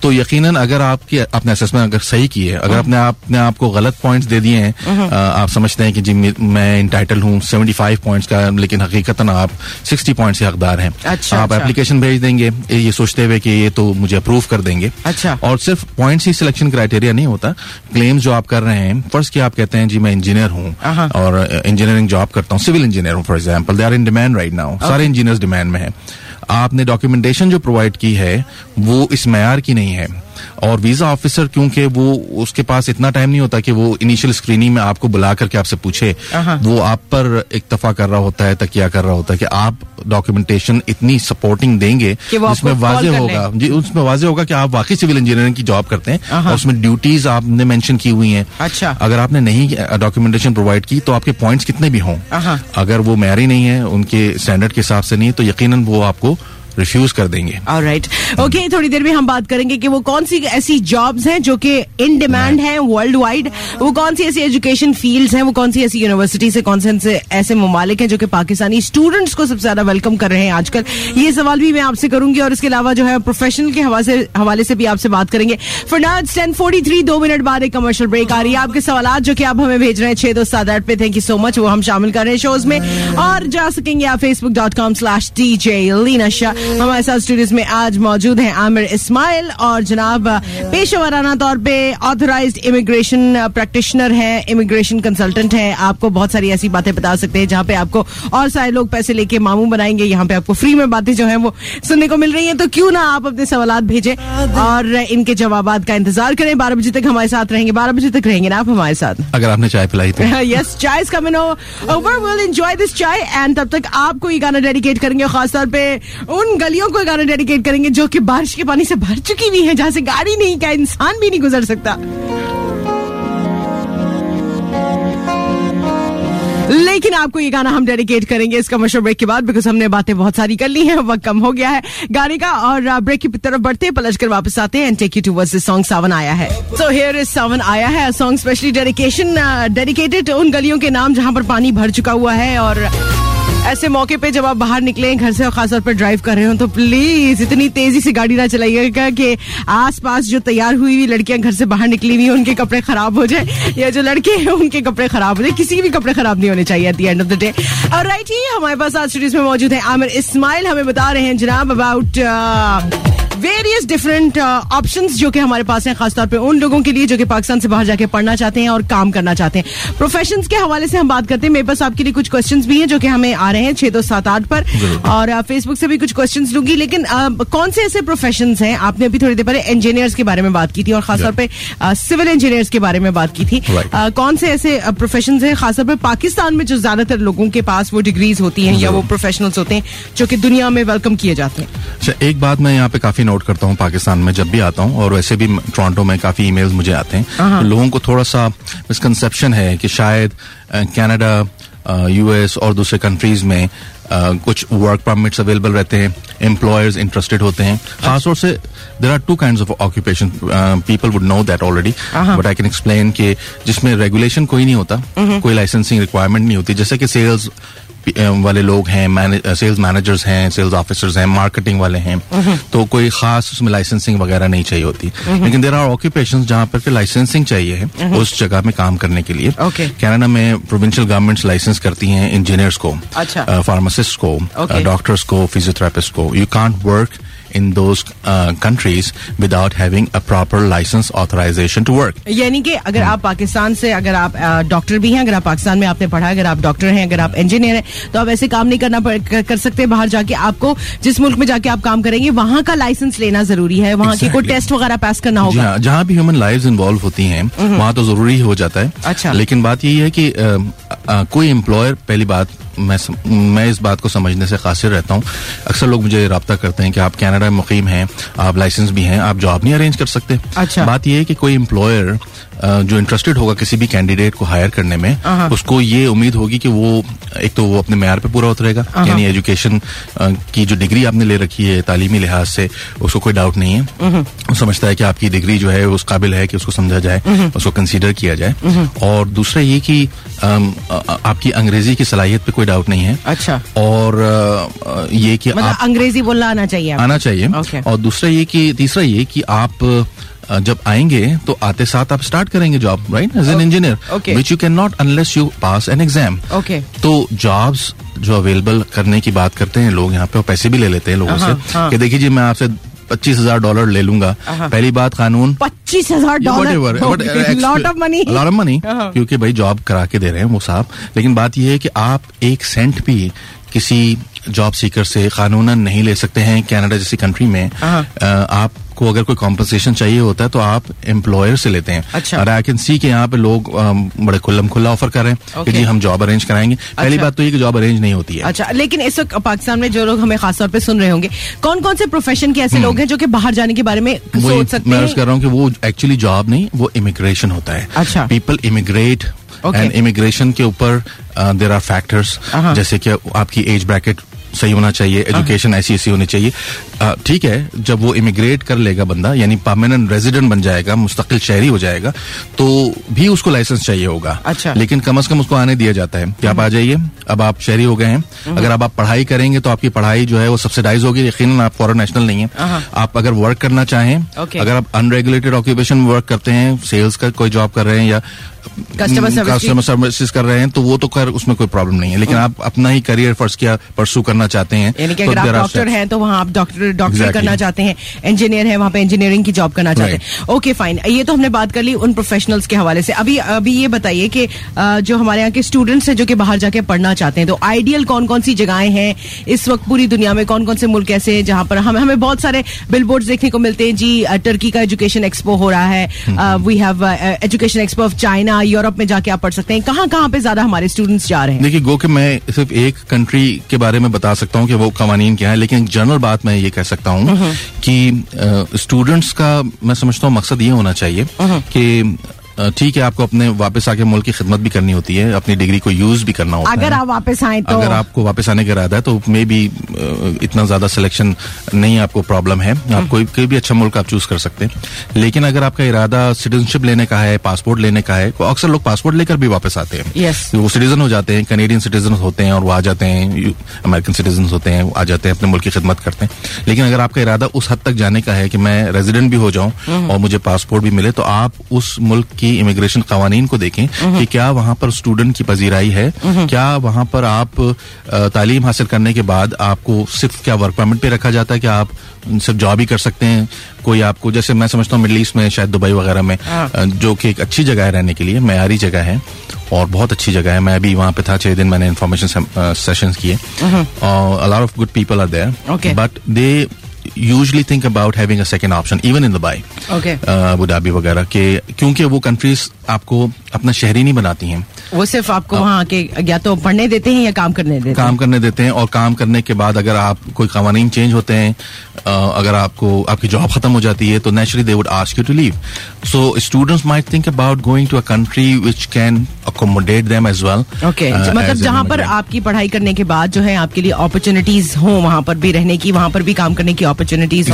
تو یقیناً اگر آپ کی اپنے اسسمنٹ اگر صحیح کی ہے اگر اپنے آپ نے آپ کو غلط پوائنٹس دے دیے ہیں آپ سمجھتے ہیں کہ جی می- میں انٹائٹل ہوں سیونٹی فائیو پوائنٹس کا لیکن حقیقت آپ سکسٹی پوائنٹس کے حقدار ہیں اچھا، آپ اچھا۔ اپلیکیشن بھیج دیں گے یہ سوچتے ہوئے کہ یہ تو مجھے اپروو کر دیں گے اچھا۔ اور صرف پوائنٹس ہی سلیکشن کرائٹیریا نہیں ہوتا کلیمز جو آپ کر رہے ہیں فرض کیا آپ کہتے ہیں جی میں انجینئر ہوں۔ اور انجینئرنگ جاب کرتا ہوں سول انجینئر ہوں for example they are in demand right now سارے انجینئر ڈیمانڈ میں ہیں آپ نے ڈاکیومنٹیشن جو پرووائڈ کی ہے وہ اس معیار کی نہیں ہے۔ اور ویزا آفیسر کیونکہ وہ اس کے پاس اتنا ٹائم نہیں ہوتا کہ وہ انیشل اسکریننگ میں آپ کو بلا کر کے آپ سے پوچھے۔ وہ آپ پر اکتفا کر رہا ہوتا ہے تکیہ کر رہا ہوتا ہے کہ آپ ڈاکیومنٹیشن اتنی سپورٹنگ دیں گے جس میں واضح ہوگا جی اس میں واضح ہوگا کہ آپ واقعی سول انجینئرنگ کی جاب کرتے ہیں۔ اور اس میں ڈیوٹیز آپ نے مینشن کی ہوئی ہیں اچھا۔ اگر آپ نے نہیں ڈاکیومنٹیشن پرووائڈ کی تو آپ کے پوائنٹس کتنے بھی ہوں۔ اگر وہ معیاری نہیں ہے ان کے اسٹینڈرڈ کے حساب سے نہیں تو یقیناً وہ آپ کو ریفیوز کر دیں گے۔ رائٹ اوکے تھوڑی دیر میں ہم بات کریں گے کہ وہ کون سی ایسی جابس ہیں جو کہ ان ڈیمانڈ ہیں ورلڈ وائڈ وہ کون سی ایسی ایجوکیشن فیلڈز ہیں؟ وہ کون سی ایسی یونیورسٹی سے کون سے ایسے- ممالک ہیں جو کہ پاکستانی اسٹوڈنٹس کو سب سے زیادہ ویلکم کر رہے ہیں آج کل؟ یہ سوال بھی میں آپ سے کروں گی اور اس کے علاوہ جو ہے پروفیشنل کے حوالے سے بھی آپ سے بات کریں گے۔ فرناڈ ٹین فورٹی تھری دو منٹ بعد ایک کمرشل بریک آ رہی ہے۔ آپ کے سوالات جو کہ آپ ہمیں بھیج رہے ہیں چھ دو سات آٹھ پہ تھینک یو سو مچ وہ ہم شامل کر رہے ہیں شوز میں۔ اور جا سکیں گے آپ Facebook dot com slash D J Lena Shah ہمارے ساتھ اسٹوڈیوز میں آج موجود ہیں عامر اسماعیل اور جناب پیشہ ورانہ طور پہ آتھورائزڈ امیگریشن پریکٹیشنر ہیں امیگریشن کنسلٹنٹ ہیں۔ آپ کو بہت ساری ایسی باتیں بتا سکتے ہیں جہاں پہ آپ کو اور سارے لوگ پیسے لے کے ماموں بنائیں گے۔ یہاں پہ آپ کو فری میں باتیں جو ہیں وہ سننے کو مل رہی ہیں۔ تو کیوں نہ آپ اپنے سوالات بھیجیں اور ان کے جوابات کا انتظار کریں۔ بارہ بجے تک ہمارے ساتھ رہیں گے۔ بارہ بجے تک رہیں گے نا آپ ہمارے ساتھ؟ اگر آپ نے چائے پلائی تھی yes chai is coming over will enjoy this chai and تب تک آپ کو یہ گانا ڈیڈیکیٹ کریں گے خاص طور پہ ان گلیوں کو یہ گانا ڈیڈیکیٹ کریں گے جو کہ بارش کے پانی سے بھر چکی ہوئی ہیں، جہاں سے گاڑی نہیں کا انسان بھی نہیں گزر سکتا۔ لیکن آپ کو یہ گانا ہم ڈیڈیکیٹ کریں گے۔ اس کا مشہور بریک کے بعد بیکاز ہم نے باتیں بہت ساری کر لی ہیں، وقت کم ہو گیا ہے۔ گانے کا اور بریک کی طرف بڑھتے ہیں پلٹ کر واپس آتے ہیں۔ ٹیک یو ٹو سانگ ساون آیا ہے۔ سو ہیئر از ساون آیا ہے سانگ اسپیشلی ڈیڈیکیشن ڈیڈیکیٹڈ ان گلیوں کے نام جہاں پر پانی بھر چکا ہوا ہے۔ اور ایسے موقع پہ جب آپ باہر نکلیں، گھر سے اور خاص طور پر ڈرائیو کر رہے ہوں، تو پلیز اتنی تیزی سے گاڑی نہ چلائیے گا کہ آس پاس جو تیار ہوئی ہوئی لڑکیاں گھر سے باہر نکلی ہوئی ہیں، ان کے کپڑے خراب ہو جائیں یا جو لڑکے ہیں، ان کے کپڑے خراب ہو جائیں۔ کسی کے بھی کپڑے خراب نہیں ہونے چاہیے at the end of the day اور رائٹ ہی ہمارے پاس آج اسٹوڈیوز میں موجود ہیں عامر اسماعیل، ہمیں بتا رہے ہیں جناب اباؤٹ ویریس ڈفرنٹ آپشنس جو کہ ہمارے پاس ہیں خاص طور پہ ان لوگوں کے لیے جو کہ پاکستان سے باہر جا کے پڑھنا چاہتے ہیں اور کام کرنا چاہتے ہیں۔ پروفیشنس کے حوالے سے ہم بات کرتے ہیں میرے پاس آپ کے لیے کچھ کوشچنس بھی ہیں جو کہ ہمیں آ رہے ہیں چھ دو سات آٹھ پر۔ اور فیس بک سے بھی کچھ کوشچنس لوں گی لیکن آ، کون سے ایسے پروفیشنس ہیں؟ آپ نے ابھی تھوڑی دیر پہلے انجینئرس کے بارے میں بات کی تھی اور خاص طور پہ سول انجینئرس کے بارے میں بات کی تھی۔ کون سے ایسے پروفیشنز ہیں؟ خاص طور پہ پاکستان میں جو زیادہ تر لوگوں کے پاس وہ ڈگریز ہوتی ہیں یا وہ پروفیشنلز ہوتے ہیں جو کہ دنیا میں ویلکم کیے جاتے ہیں۔ اچھا ایک بات میں یہاں پہ کافی نوٹ کرتا ہوں پاکستان میں جب بھی آتا ہوں اور ویسے بھی ٹورانٹو میں کافی ای میلز مجھے آتے ہیں۔ لوگوں کو تھوڑا سا مسکنسپشن ہے کہ شاید کینیڈا یو ایس اور دوسرے کنٹریز میں کچھ ورک پرمٹس اویلیبل رہتے ہیں امپلائرز انٹرسٹیڈ ہوتے ہیں۔ خاص طور سے there are two kind of occupation people would know that already but I can explain کہ جس میں ریگولیشن کوئی نہیں ہوتا کوئی لائسنسنگ ریکوائرمنٹ نہیں ہوتی۔ جیسے کہ سیلز والے لوگ ہیں سیلز مینیجرز ہیں سیلز آفیسرز ہیں مارکیٹنگ والے ہیں تو کوئی خاص اس میں لائسنسنگ وغیرہ نہیں چاہیے ہوتی لیکن دیر آر آکوپیشن جہاں پر لائسنسنگ چاہیے اس جگہ میں کام کرنے کے لیے. کینیڈا میں پروونشل گورنمنٹس لائسنس کرتی ہیں انجینئرس کو اچھا. فارماسسٹ کو Okay. ڈاکٹرس کو فزیوتھراپسٹ کو you can't work in those countries without having a proper licence authorisation to work یعنی کہ اگر آپ پاکستان سے اگر آپ ڈاکٹر بھی ہیں اگر آپ پاکستان میں آپ نے پڑھا اگر آپ ڈاکٹر ہیں اگر آپ انجینئر ہیں تو آپ ایسے کام نہیں کرنا کر- سکتے باہر جا کے آپ کو جس ملک میں جا کے آپ کام کریں گے وہاں کا لائسنس لینا ضروری ہے۔ وہاں کی کوئی. ٹیسٹ وغیرہ پاس کرنا ہوگا۔ ہاں جہاں بھی ہیومن لائف انوالو ہوتی ہیں وہاں تو ضروری ہو جاتا ہے۔ اچھا. لیکن بات یہی ہے کہ کوئی امپلائر پہلی بات میں میں اس بات کو سمجھنے سے قاصر رہتا ہوں۔ اکثر لوگ مجھے رابطہ کرتے ہیں کہ آپ کینیڈا میں مقیم ہیں آپ لائسنس بھی ہیں آپ جاب نہیں ارینج کر سکتے۔ اچھا. بات یہ ہے کہ کوئی امپلائر جو انٹرسٹڈ ہوگا کسی بھی کینڈیڈیٹ کو ہائر کرنے میں اس کو یہ امید ہوگی کہ وہ ایک تو وہ اپنے معیار پہ پورا اترے گا یعنی ایجوکیشن کی جو ڈگری آپ نے لے رکھی ہے تعلیمی لحاظ سے اس کو کوئی ڈاؤٹ نہیں ہے۔ وہ سمجھتا ہے کہ آپ کی ڈگری جو ہے اس قابل ہے کہ اس کو سمجھا جائے اس کو کنسیڈر کیا جائے۔ اور دوسرا یہ کہ آپ کی انگریزی کی صلاحیت پہ کوئی ڈاؤٹ نہیں ہے اچھا اور یہ کہ مطلب انگریزی بولنا آنا چاہیے۔ آنا چاہیے. اور دوسرا یہ کہ تیسرا یہ کہ آپ جب آئیں گے تو آتے ساتھ آپ اسٹارٹ کریں گے job right as an engineer. Which you can not unless you pass an exam. تو جابس جو اویلیبل کرنے کی بات کرتے ہیں لوگ یہاں پہ پیسے بھی لے لیتے ہیں لوگوں ہاں، سے ہاں. کہ دیکھیے جی میں آپ سے پچیس ہزار ڈالر لے لوں گا۔ پہلی بات قانون۔ پچیس ہزار ڈالر؟ منی ہاں. کیونکہ بھائی جاب کرا کے دے رہے ہیں وہ صاحب۔ لیکن بات یہ ہے کہ آپ ایک سینٹ بھی کسی جاب سیکر سے قانون نہیں لے سکتے ہیں کینیڈا جیسی کنٹری میں آپ کو اگر کوئی کمپنسیشن چاہیے ہوتا ہے تو آپ امپلائر سے لیتے ہیں اچھا. اور آئی کین سی کہ یہاں پہ لوگ بڑے کھلم کھلا آفر کر رہے ہیں کہ. جی ہم جاب ارینج کرائیں گے پہلی اچھا. بات تو یہ کہ جاب ارینج نہیں ہوتی ہے اچھا لیکن اس وقت پاکستان میں جو لوگ ہمیں خاص طور پہ سن رہے ہوں گے کون کون سے پروفیشن کے ایسے لوگ ہیں جو کہ باہر جانے کے بارے میں سوچ سکتے میں ہیں عرض کر رہا ہوں کہ وہ ایکچولی جاب نہیں وہ امیگریشن ہوتا ہے اچھا. People immigrate Okay. And immigration کے اوپر دیر آر فیکٹرس. جیسے کہ آپ کی ایج بریکٹ صحیح ہونا چاہیے ایجوکیشن ایسی ایسی ہونی چاہیے. ٹھیک ہے جب وہ امیگریٹ کر لے گا بندہ یعنی پرماننٹ ریزیڈنٹ بن جائے گا مستقل شہری ہو جائے گا تو بھی اس کو لائسنس چاہیے ہوگا. اچھا. لیکن کم از کم اس کو آنے دیا جاتا ہے۔ کہ آپ آ جائیے؟ اب آپ شہری ہو گئے ہیں۔ اگر اب آپ پڑھائی کریں گے تو آپ کی پڑھائی جو ہے وہ سبسڈائز ہوگی یقیناً آپ فورن نیشنل نہیں. ہے آپ اگر ورک کرنا چاہیں. اگر آپ ان ریگولیٹڈ آکوپیشن ورک کرتے ہیں سیلس کا کوئی جاب کر رہے ہیں یا کسٹمر سروسز کر رہے ہیں تو وہ تو خیر اس میں کوئی پرابلم نہیں ہے۔ لیکن آپ اپنا ہی کریئر فرض کیا پرسو کرنا چاہتے ہیں یعنی کہ اگر آپ ڈاکٹر. ہیں تو وہاں آپ ڈاکٹر ڈاکٹر. کرنا چاہتے ہیں انجینئر ہیں وہاں پہ انجینئرنگ کی جاب کرنا چاہتے ہیں۔ اوکے فائن یہ تو ہم نے بات کر لی ان پروفیشنلز کے حوالے سے۔ ابھی ابھی یہ بتائیے کہ جو ہمارے یہاں کے اسٹوڈنٹس ہیں جو کہ باہر جا کے پڑھنا چاہتے ہیں تو آئیڈیل کون کون سی جگہیں ہیں؟ اس وقت پوری دنیا میں کون کون سے ملک ایسے ہیں جہاں پر ہمیں ہمیں بہت سارے بل بورڈ دیکھنے کو ملتے ہیں۔ جی ٹرکی کا ایجوکیشن ایکسپو ہو رہا ہے۔ We have education expo of China Europe میں جا کے آپ پڑھ سکتے ہیں۔ کہاں کہاں پہ زیادہ ہمارے اسٹوڈنٹس جا رہے ہیں؟ دیکھیے گو کہ میں صرف ایک کنٹری کے بارے میں بتا سکتا ہوں کہ وہ قوانین کیا ہے لیکن جنرل بات میں یہ کہہ سکتا ہوں کہ اسٹوڈنٹس کا میں سمجھتا ہوں مقصد یہ ہونا چاہیے کہ ٹھیک ہے آپ کو اپنے واپس آ کے ملک کی خدمت بھی کرنی ہوتی ہے اپنی ڈگری کو یوز بھی کرنا ہوتا ہے۔ اگر آپ واپس آئیں تو اگر آپ کو واپس آنے کا ارادہ ہے تو مے بھی اتنا زیادہ سلیکشن نہیں آپ کو پرابلم ہے۔ آپ کوئی بھی اچھا ملک آپ چوز کر سکتے ہیں۔ لیکن اگر آپ کا ارادہ سٹیزنشپ لینے کا ہے پاسپورٹ لینے کا ہے تو اکثر لوگ پاسپورٹ لے کر بھی واپس آتے ہیں. وہ سٹیزن ہو جاتے ہیں کینیڈین سٹیزن ہوتے ہیں اور وہ آ جاتے ہیں امریکن سٹیزن ہوتے ہیں آ جاتے ہیں اپنے ملک کی خدمت کرتے ہیں۔ لیکن اگر آپ کا ارادہ اس حد تک جانے کا ہے کہ میں ریزیڈنٹ بھی ہو جاؤں اور مجھے پاسپورٹ بھی ملے تو آپ اس ملک کی امیگریشن قوانین کو دیکھیں کہ کیا وہاں پر اسٹوڈنٹ کی پذیرائی ہے کیا وہاں پر آپ تعلیم حاصل کرنے کے بعد آپ کو صرف کیا ورک پرمٹ پہ رکھا جاتا ہے کہ آپ صرف جاب ہی کر سکتے ہیں؟ کوئی آپ کو جیسے میں سمجھتا ہوں مڈل ایسٹ میں شاید دبئی وغیرہ میں آ، جو کہ ایک اچھی جگہ ہے رہنے کے لیے معیاری جگہ ہے اور بہت اچھی جگہ ہے۔ میں ابھی وہاں پہ تھا چھ دن میں نے انفارمیشن سیشن کیے۔ اور of good people are. There but they usually think about having a second option even in Dubai by Abu Dhabi وغیرہ کہ کیونکہ وہ کنٹریز آپ کو اپنا شہری نہیں بناتی ہیں. وہ صرف آپ کو وہاں کے یا تو پڑھنے دیتے ہیں یا کام کرنے دیتے ہیں؟ کام کرنے دیتے ہیں اور کام کرنے کے بعد اگر آپ کوئی قوانین چینج ہوتے ہیں اگر آپ کو آپ کی جاب ختم ہو جاتی ہے تو naturally they would ask you to leave so students may think about going to a country which can accommodate them as well مطلب جہاں پر آپ کی پڑھائی کرنے کے بعد جو ہے آپ کے لیے اپرچونیٹیز ہوں وہاں پر بھی رہنے کی وہاں پر بھی کام کرنے کی opportunity opportunities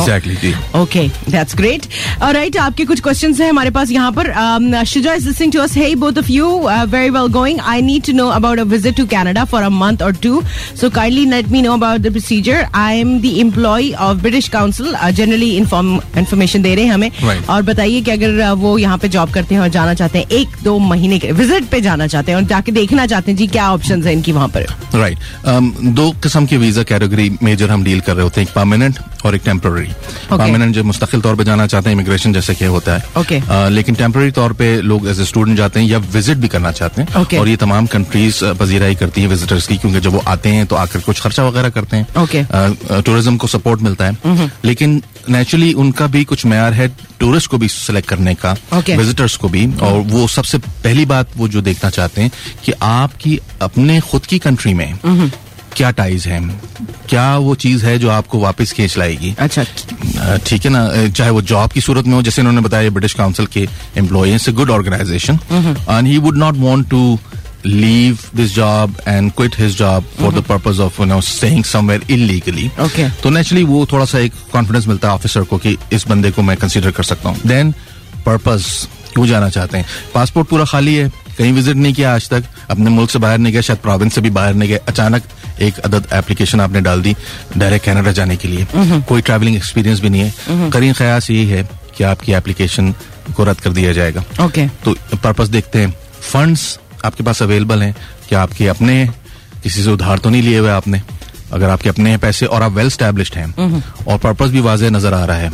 okay that's great اور رائٹ آپ کے کچھ کوشچنس ہیں ہمارے پاس یہاں پر Shuja is listening to us he both of you very well going I need to know about a visit to Canada for a month or two so kindly let me know about the procedure I am the employee of British Council generally information دے رہے ہیں ہمیں اور بتائیے کہ اگر وہ یہاں پہ جاب کرتے ہیں اور جانا چاہتے ہیں ایک دو مہینے کے وزٹ پہ جانا چاہتے ہیں اور جا کے دیکھنا چاہتے ہیں جی کیا آپشن ہیں ان کی وہاں پر رائٹ دو قسم کے ویزا کیٹیگری میجر ہم ڈیل کر رہے ہوتے ہیں پرماننٹ اور اور ایک ٹیمپرری پرماننٹ جو مستقل طور پہ جانا چاہتے ہیں امیگریشن جیسے کہ ہوتا ہے. لیکن ٹیمپرری طور پہ لوگ ایز اے اسٹوڈنٹ جاتے ہیں یا وزٹ بھی کرنا چاہتے ہیں. اور یہ تمام کنٹریز پذیرائی کرتی ہیں وزٹرس کی کیونکہ جب وہ آتے ہیں تو آ کر کچھ خرچہ وغیرہ کرتے ہیں. ٹوریزم کو سپورٹ ملتا ہے. Mm-hmm. لیکن نیچرلی ان کا بھی کچھ معیار ہے ٹورسٹ کو بھی سلیکٹ کرنے کا وزٹرس کو بھی. اور وہ سب سے پہلی بات وہ جو دیکھنا چاہتے ہیں کہ آپ کی اپنے خود کی کنٹری میں mm-hmm. کیا ٹائز ہیں؟ کیا وہ چیز ہے جو آپ کو واپس کھینچ لائے گی؟ اچھا ٹھیک ہے نا۔ چاہے وہ جاب کی صورت میں ہو جیسے انہوں نے بتایا برٹش کاؤنسل کے employee good organisation and he would not want to leave this job and quit his job for the purpose of no seeing somewhere illegally تو نیچرلی وہ تھوڑا سا ایک کانفیڈینس ملتا ہے آفیسر کو کہ اس بندے کو میں کنسیڈر کر سکتا ہوں۔ دین پرپز کیوں جانا چاہتے ہیں۔ پاسپورٹ پورا خالی ہے۔ کہیں وزٹ نہیں کیا آج تک اپنے ملک سے باہر نہیں گیا شاید پروونس سے بھی باہر نہیں گئے اچانک ایک عدد اپلیکیشن آپ نے ڈال دی ڈائریکٹ کینیڈا جانے کے لیے۔ کوئی ٹریولنگ ایکسپیرینس بھی نہیں ہے۔ کریم خیال یہی ہے کہ آپ کی ایپلیکیشن کو رد کر دیا جائے گا۔ اوکے۔ تو پرپز دیکھتے ہیں۔ فنڈس آپ کے پاس اویلیبل ہیں۔ کہ آپ کے اپنے کسی سے ادھار تو نہیں لیے ہوئے آپ نے؟ اگر آپ کے اپنے ہیں پیسے اور آپ ویل اسٹیبلشڈ ہیں اور پرپز بھی واضح نظر آ رہا ہے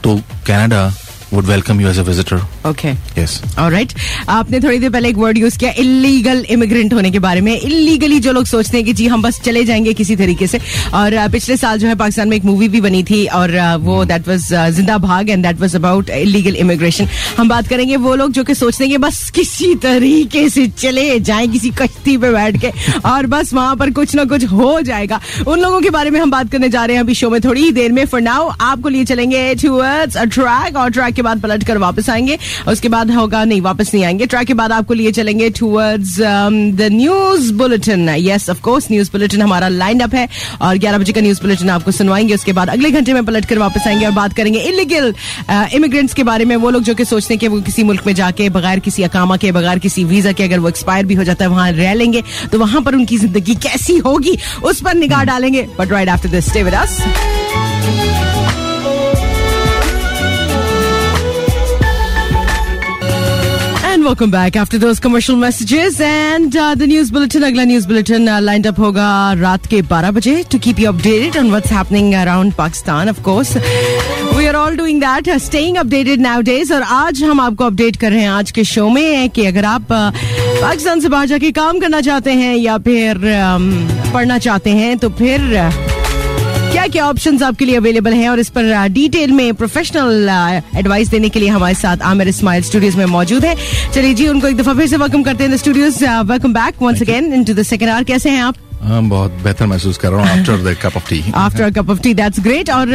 تو Canada would welcome you as a visitor okay yes right آپ نے تھوڑی دیر پہلے ایک ورڈ یوز کیا انلیگل امیگرینٹ ہونے کے بارے میں انلیگلی جو لوگ سوچتے ہیں کہ جی ہم بس چلے جائیں گے کسی طریقے سے اور پچھلے سال جو ہے پاکستان میں ایک مووی بھی بنی تھی اور وہ that was Zinda Bhaag and that was about illegal immigration ہم بات کریں گے وہ لوگ جو کہ سوچتے ہیں کہ بس کسی طریقے سے چلے جائیں کسی کشتی پہ بیٹھ کے اور بس وہاں پر کچھ نہ کچھ ہو جائے گا ان لوگوں کے بارے میں ہم بات کرنے جا رہے ہیں ابھی شو میں تھوڑی دیر میں فور ناؤ آپ کو لیے چلیں گے ٹریک اور ٹریک کے بعد پلٹ کر واپس آئیں گے اس کے بعد ہوگا نہیں، واپس نہیں آئیں گے۔ ٹریک کے بعد آپ کو لیے چلیں گے towards the news bulletin yes of course news bulletin ہمارا لائن اپ ہے۔ اور گیارہ بجے کا نیوز بلٹن آپ کو سنوائیں گے۔ اس کے بعد اگلے گھنٹے میں پلٹ کر واپس آئیں گے اور بات کریں گے انلیگل امیگرینٹس uh, کے بارے میں۔ وہ لوگ جو کہ سوچتے ہیں کہ وہ کسی ملک میں جا کے بغیر کسی اقامہ کے، بغیر کسی ویزا کے اگر وہ ایکسپائر بھی ہو جاتا ہے، وہاں رہ لیں گے۔ تو وہاں پر ان کی زندگی کیسی ہوگی، اس پر نگاہ ڈالیں گے۔ But right after this day with welcome back after those commercial messages and the news bulletin اگلا نیوز بلٹن لائنڈ اپ ہوگا رات کے بارہ بجے to keep you updated on what's happening around Pakistan of course we are all doing that staying updated nowadays اور آج ہم آپ کو اپڈیٹ کر رہے ہیں آج کے شو میں کہ اگر آپ پاکستان سے باہر جا کے کام کرنا چاہتے ہیں یا پھر پڑھنا چاہتے ہیں تو پھر کیا کیا آپشنز آپ کے لیے اویلیبل ہیں اور اس پر ڈیٹیل میں پروفیشنل ایڈوائس دینے کے لیے ہمارے ساتھ عامر اسماعیل اسٹوڈیوز میں موجود ہیں۔ چلیے جی ان کو ایک دفعہ پھر سے ویلکم کرتے ہیں studios welcome back once again into the second hour کیسے ہیں آپ؟ ہاں، بہت بہتر محسوس کر رہا ہوں after the cup of tea after cup of tea that's great اور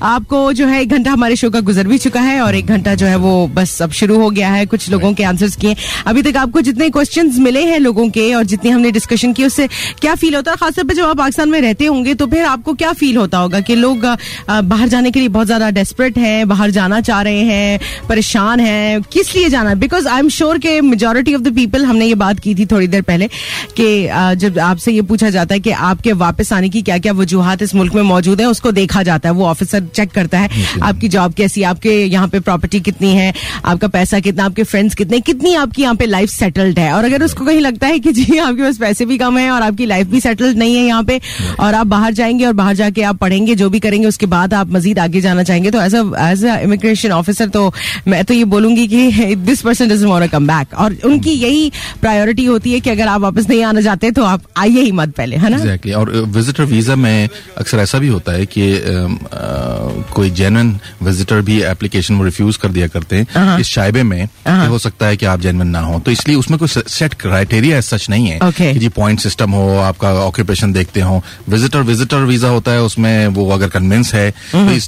آپ کو جو ہے، ایک گھنٹہ ہمارے شو کا گزر بھی چکا ہے اور ایک گھنٹہ جو ہے وہ بس اب شروع ہو گیا ہے، کچھ لوگوں کے آنسرس کیے۔ ابھی تک آپ کو جتنے کوشچنز ملے ہیں لوگوں کے اور جتنی ہم نے ڈسکشن کی، اس سے کیا فیل ہوتا ہے؟ خاص طور پہ جب آپ پاکستان میں رہتے ہوں گے تو پھر آپ کو کیا فیل ہوتا ہوگا کہ لوگ باہر جانے کے لیے بہت زیادہ ڈیسپریٹ ہیں، باہر جانا چاہ رہے ہیں، پریشان ہیں، کس لیے جانا بیکاز آئی ایم شیور کہ میجورٹی آف دا پیپل ہم نے یہ بات کی تھی تھوڑی دیر پہلے کہ جب آپ سے یہ پوچھا جاتا ہے کہ آپ کے واپس آنے کی کیا کیا وجوہات اس ملک میں موجود ہیں اس کو دیکھا جاتا ہے وہ آفیسر چیک کرتا ہے جی، جی۔ آپ کی جاب کیسی آپ کے یہاں پہ پراپرٹی کتنی ہے آپ کا پیسہ کتنا آپ کے فرینڈس کتنے کتنی آپ کی یہاں پہ لائف سیٹلڈ ہے۔ اور اگر اس کو کہیں لگتا ہے کہ جی آپ کے پاس پیسے بھی کم ہیں اور آپ کی لائف بھی سیٹلڈ نہیں ہے یہاں پہ اور آپ باہر جائیں گے اور باہر جا کے آپ پڑھیں گے جو بھی کریں گے اس کے بعد آپ مزید آگے جانا چاہیں گے۔ تو as as a immigration officer تو میں تو یہ بولوں گی کہ this person does more come back اور ان کی یہی پرائیورٹی ہوتی ہے کہ اگر آپ واپس نہیں آنا چاہتے تو آپ آئیے ہی مت پہ۔ پہلے ہے نا؟ Exactly. اور uh, وزٹر ویزا میں اکثر ایسا بھی ہوتا ہے کہ um, uh, کوئی جینون وزٹر بھی اپلیکیشن وہ ریفیوز کر دیا کرتے ہیں اس شائبے میں ہو سکتا ہے کہ آپ جینون نہ ہوں۔ تو اس لیے اس میں کوئی سیٹ کرائٹیریا سچ نہیں ہے کہ جی پوائنٹ سسٹم ہو آپ کا آکوپیشن دیکھتے ہوں۔ وزٹر وزٹر ویزا ہوتا ہے اس میں وہ اگر کنوینس ہے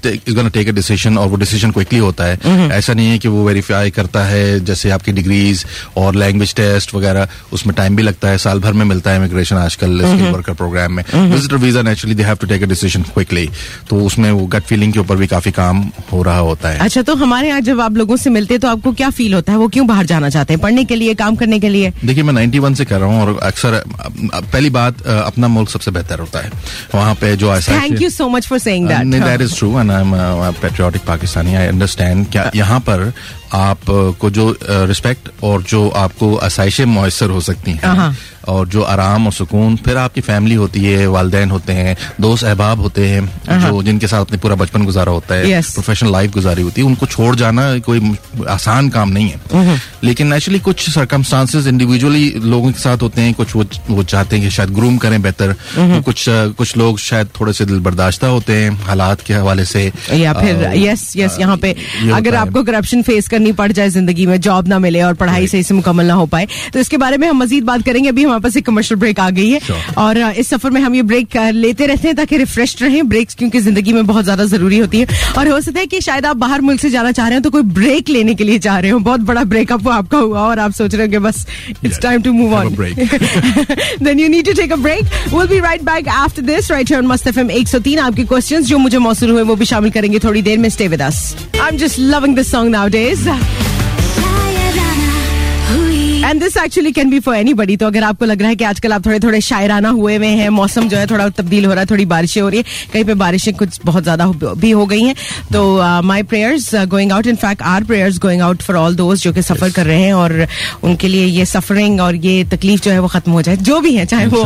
تو ٹیک اے ڈیسیشن اور وہ ڈیسیشن کوئکلی ہوتا ہے۔ ایسا نہیں ہے کہ وہ ویریفائی کرتا ہے جیسے آپ کی ڈگریز اور لینگویج ٹیسٹ وغیرہ اس میں ٹائم بھی لگتا ہے سال بھر میں ملتا ہے امیگریشن آج کل۔ ورکر پروگرام میں visitor visa naturally they have to take a decision quickly تو اس میں وہ گٹ فیلنگ کے اوپر بھی کافی کام ہو رہا ہوتا ہے۔ اچھا تو ہمارے یہاں جب آپ لوگوں سے ملتے تو آپ کو کیا فیل ہوتا ہے؟ وہ کیوں باہر جانا چاہتے ہیں؟ پڑھنے کے لیے کام کرنے کے لیے؟ دیکھیے میں نائنٹی ون سے کر رہا ہوں اور اکثر پہلی بات اپنا ملک سب سے بہتر ہوتا ہے۔ وہاں پہ جو ایسا thank you so much for saying that that is true and I am patriotic Pakistani I understand کیا uh. یہاں پر آپ کو جو رسپیکٹ اور جو آپ کو آسائشیں میسر ہو سکتی ہیں اور جو آرام اور سکون پھر آپ کی فیملی ہوتی ہے والدین ہوتے ہیں دوست احباب ہوتے ہیں جو جن کے ساتھ پورا بچپن گزارا ہوتا ہے پروفیشنل لائف گزاری ہوتی ہے ان کو چھوڑ جانا کوئی آسان کام نہیں ہے۔ لیکن نیچرلی کچھ سرکمسٹانس انڈیویجولی لوگوں کے ساتھ ہوتے ہیں کچھ وہ چاہتے ہیں کہ شاید گروم کریں بہتر کچھ کچھ لوگ شاید تھوڑے سے دل برداشتہ ہوتے ہیں حالات کے حوالے سے یا پھر یس یس یہاں پہ اگر آپ کو کرپشن فیس کرنا کرنی پڑ جائے زندگی میں جاب نہ ملے اور پڑھائی صحیح سے مکمل نہ ہو پائے۔ تو اس کے بارے میں ہم مزید بات کریں گے ابھی ہمارے پاس ایک کمرشل بریک آ گئی ہے۔ اور اس سفر میں ہم یہ بریک لیتے رہتے ہیں تاکہ ریفریش رہیں۔ بریکس کیونکہ زندگی میں بہت زیادہ ضروری ہوتی ہے اور ہو سکتا ہے کہ شاید آپ باہر ملک سے جانا چاہ رہے ہیں تو کوئی بریک لینے کے لیے چاہ رہے ہوں۔ بہت بڑا بریک اپ آپ کا ہوا اور آپ سوچ رہے ہوں کہ بس it's time to move on then you need to take a break will be right back after this right here Mast F M ایک سو تین آپ کے کوشچن جو مجھے موصول ہوئے وہ بھی شامل کریں گے۔ تھوڑی دیر میں stay with us I am just loving this song nowadays loving and this actually can be for anybody تو اگر آپ کو لگ رہا ہے کہ آج کل آپ تھوڑے تھوڑے شاعرانہ ہوئے ہوئے ہیں موسم جو ہے تھوڑا تبدیل ہو رہا ہے تھوڑی بارشیں ہو رہی ہے کہیں پہ بارشیں کچھ بہت زیادہ بھی ہو گئی ہیں۔ تو my prayers going out in fact our prayers going out for all those جو کہ سفر کر رہے ہیں اور ان کے لیے یہ سفرنگ اور یہ تکلیف جو ہے وہ ختم ہو جائے۔ جو بھی ہیں چاہے وہ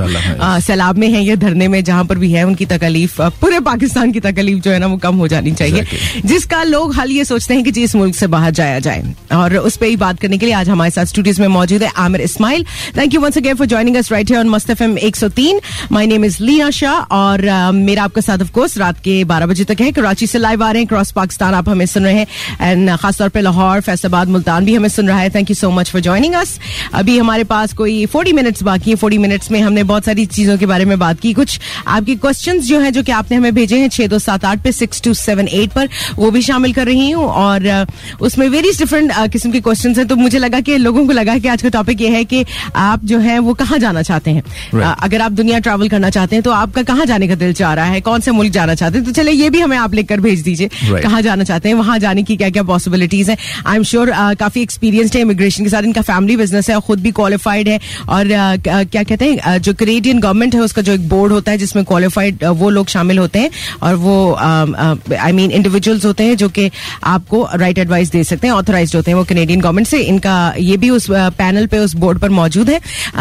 سیلاب میں ہیں یا دھرنے میں جہاں پر بھی ہے ان کی تکلیف پورے پاکستان کی تکلیف جو ہے نا وہ کم ہو جانی چاہیے۔ جس کا لوگ حل یہ سوچتے ہیں کہ جی اس ملک سے باہر جایا جائے۔ اور اس پہ ہی بات کرنے کے لیے آج ہمارے ساتھ اسٹوڈیوز میں موجود موجود ہے Aamir Ismail. Thank you once again for joining us right on Mast F M ایک سو تین مائی نیم از لیا شاہ اور uh, میرا آپ کا ساتھ آف کورس رات کے بارہ بجے تک ہے۔ کراچی سے لائیو آ رہے ہیں۔ کراس پاکستان آپ ہمیں سن رہے ہیں۔ اینڈ uh, خاص طور پہ لاہور، فیصل آباد، ملتان بھی ہمیں سن رہا ہے۔ Thank you so much for joining us ابھی ہمارے پاس کوئی فورٹی منٹس باقی ہیں۔ فورٹی منٹس میں ہم نے بہت ساری چیزوں کے بارے میں بات کی۔ کچھ آپ کے کوشچنس جو ہیں، جو کہ آپ نے ہمیں بھیجے ہیں، چھ دو سات آٹھ پہ سکس ٹو سیون ایٹ پر، وہ بھی شامل کر رہی ہوں۔ اور uh, اس میں ویریس ڈفرنٹ قسم کے کوشچنس ہیں۔ تو مجھے لگا کہ لوگوں کو لگا کہ آج آج کا ٹاپک یہ ہے کہ آپ جو ہے وہ کہاں جانا چاہتے ہیں؟ Right. اگر آپ دنیا ٹریول کرنا چاہتے ہیں تو آپ کا کہاں جانے کا دل چاہ رہا ہے؟ کون سے ملک جانا چاہتے ہیں؟ تو چلے یہ بھی ہمیں آپ لکھ کر بھیج دیجیے right. کہاں جانا چاہتے ہیں؟ وہاں جانے کی کیا کیا پاسبلٹیز ہیں؟ آئی ایم شیور کافی ایکسپیرینسڈ ہے امیگریشن کے ساتھ۔ ان کا فیملی بزنس ہے خود بھی کوالیفائڈ ہے اور کیا کہتے ہیں؟ جو کریڈین گورنمنٹ ہے اس کا جو ایک بورڈ ہوتا ہے جس میں کوالیفائڈ وہ لوگ شامل ہوتے ہیں۔ اور وہ آئی مین انڈیویجلس ہوتے ہیں جو کہ آپ کو رائٹ ایڈوائز دے سکتے ہیں آتھورائزڈ ہوتے ہیں وہ کینیڈین گورنمنٹ سے۔ ان کا یہ بھی اس پین پینل پہ اس بورڈ پر موجود ہے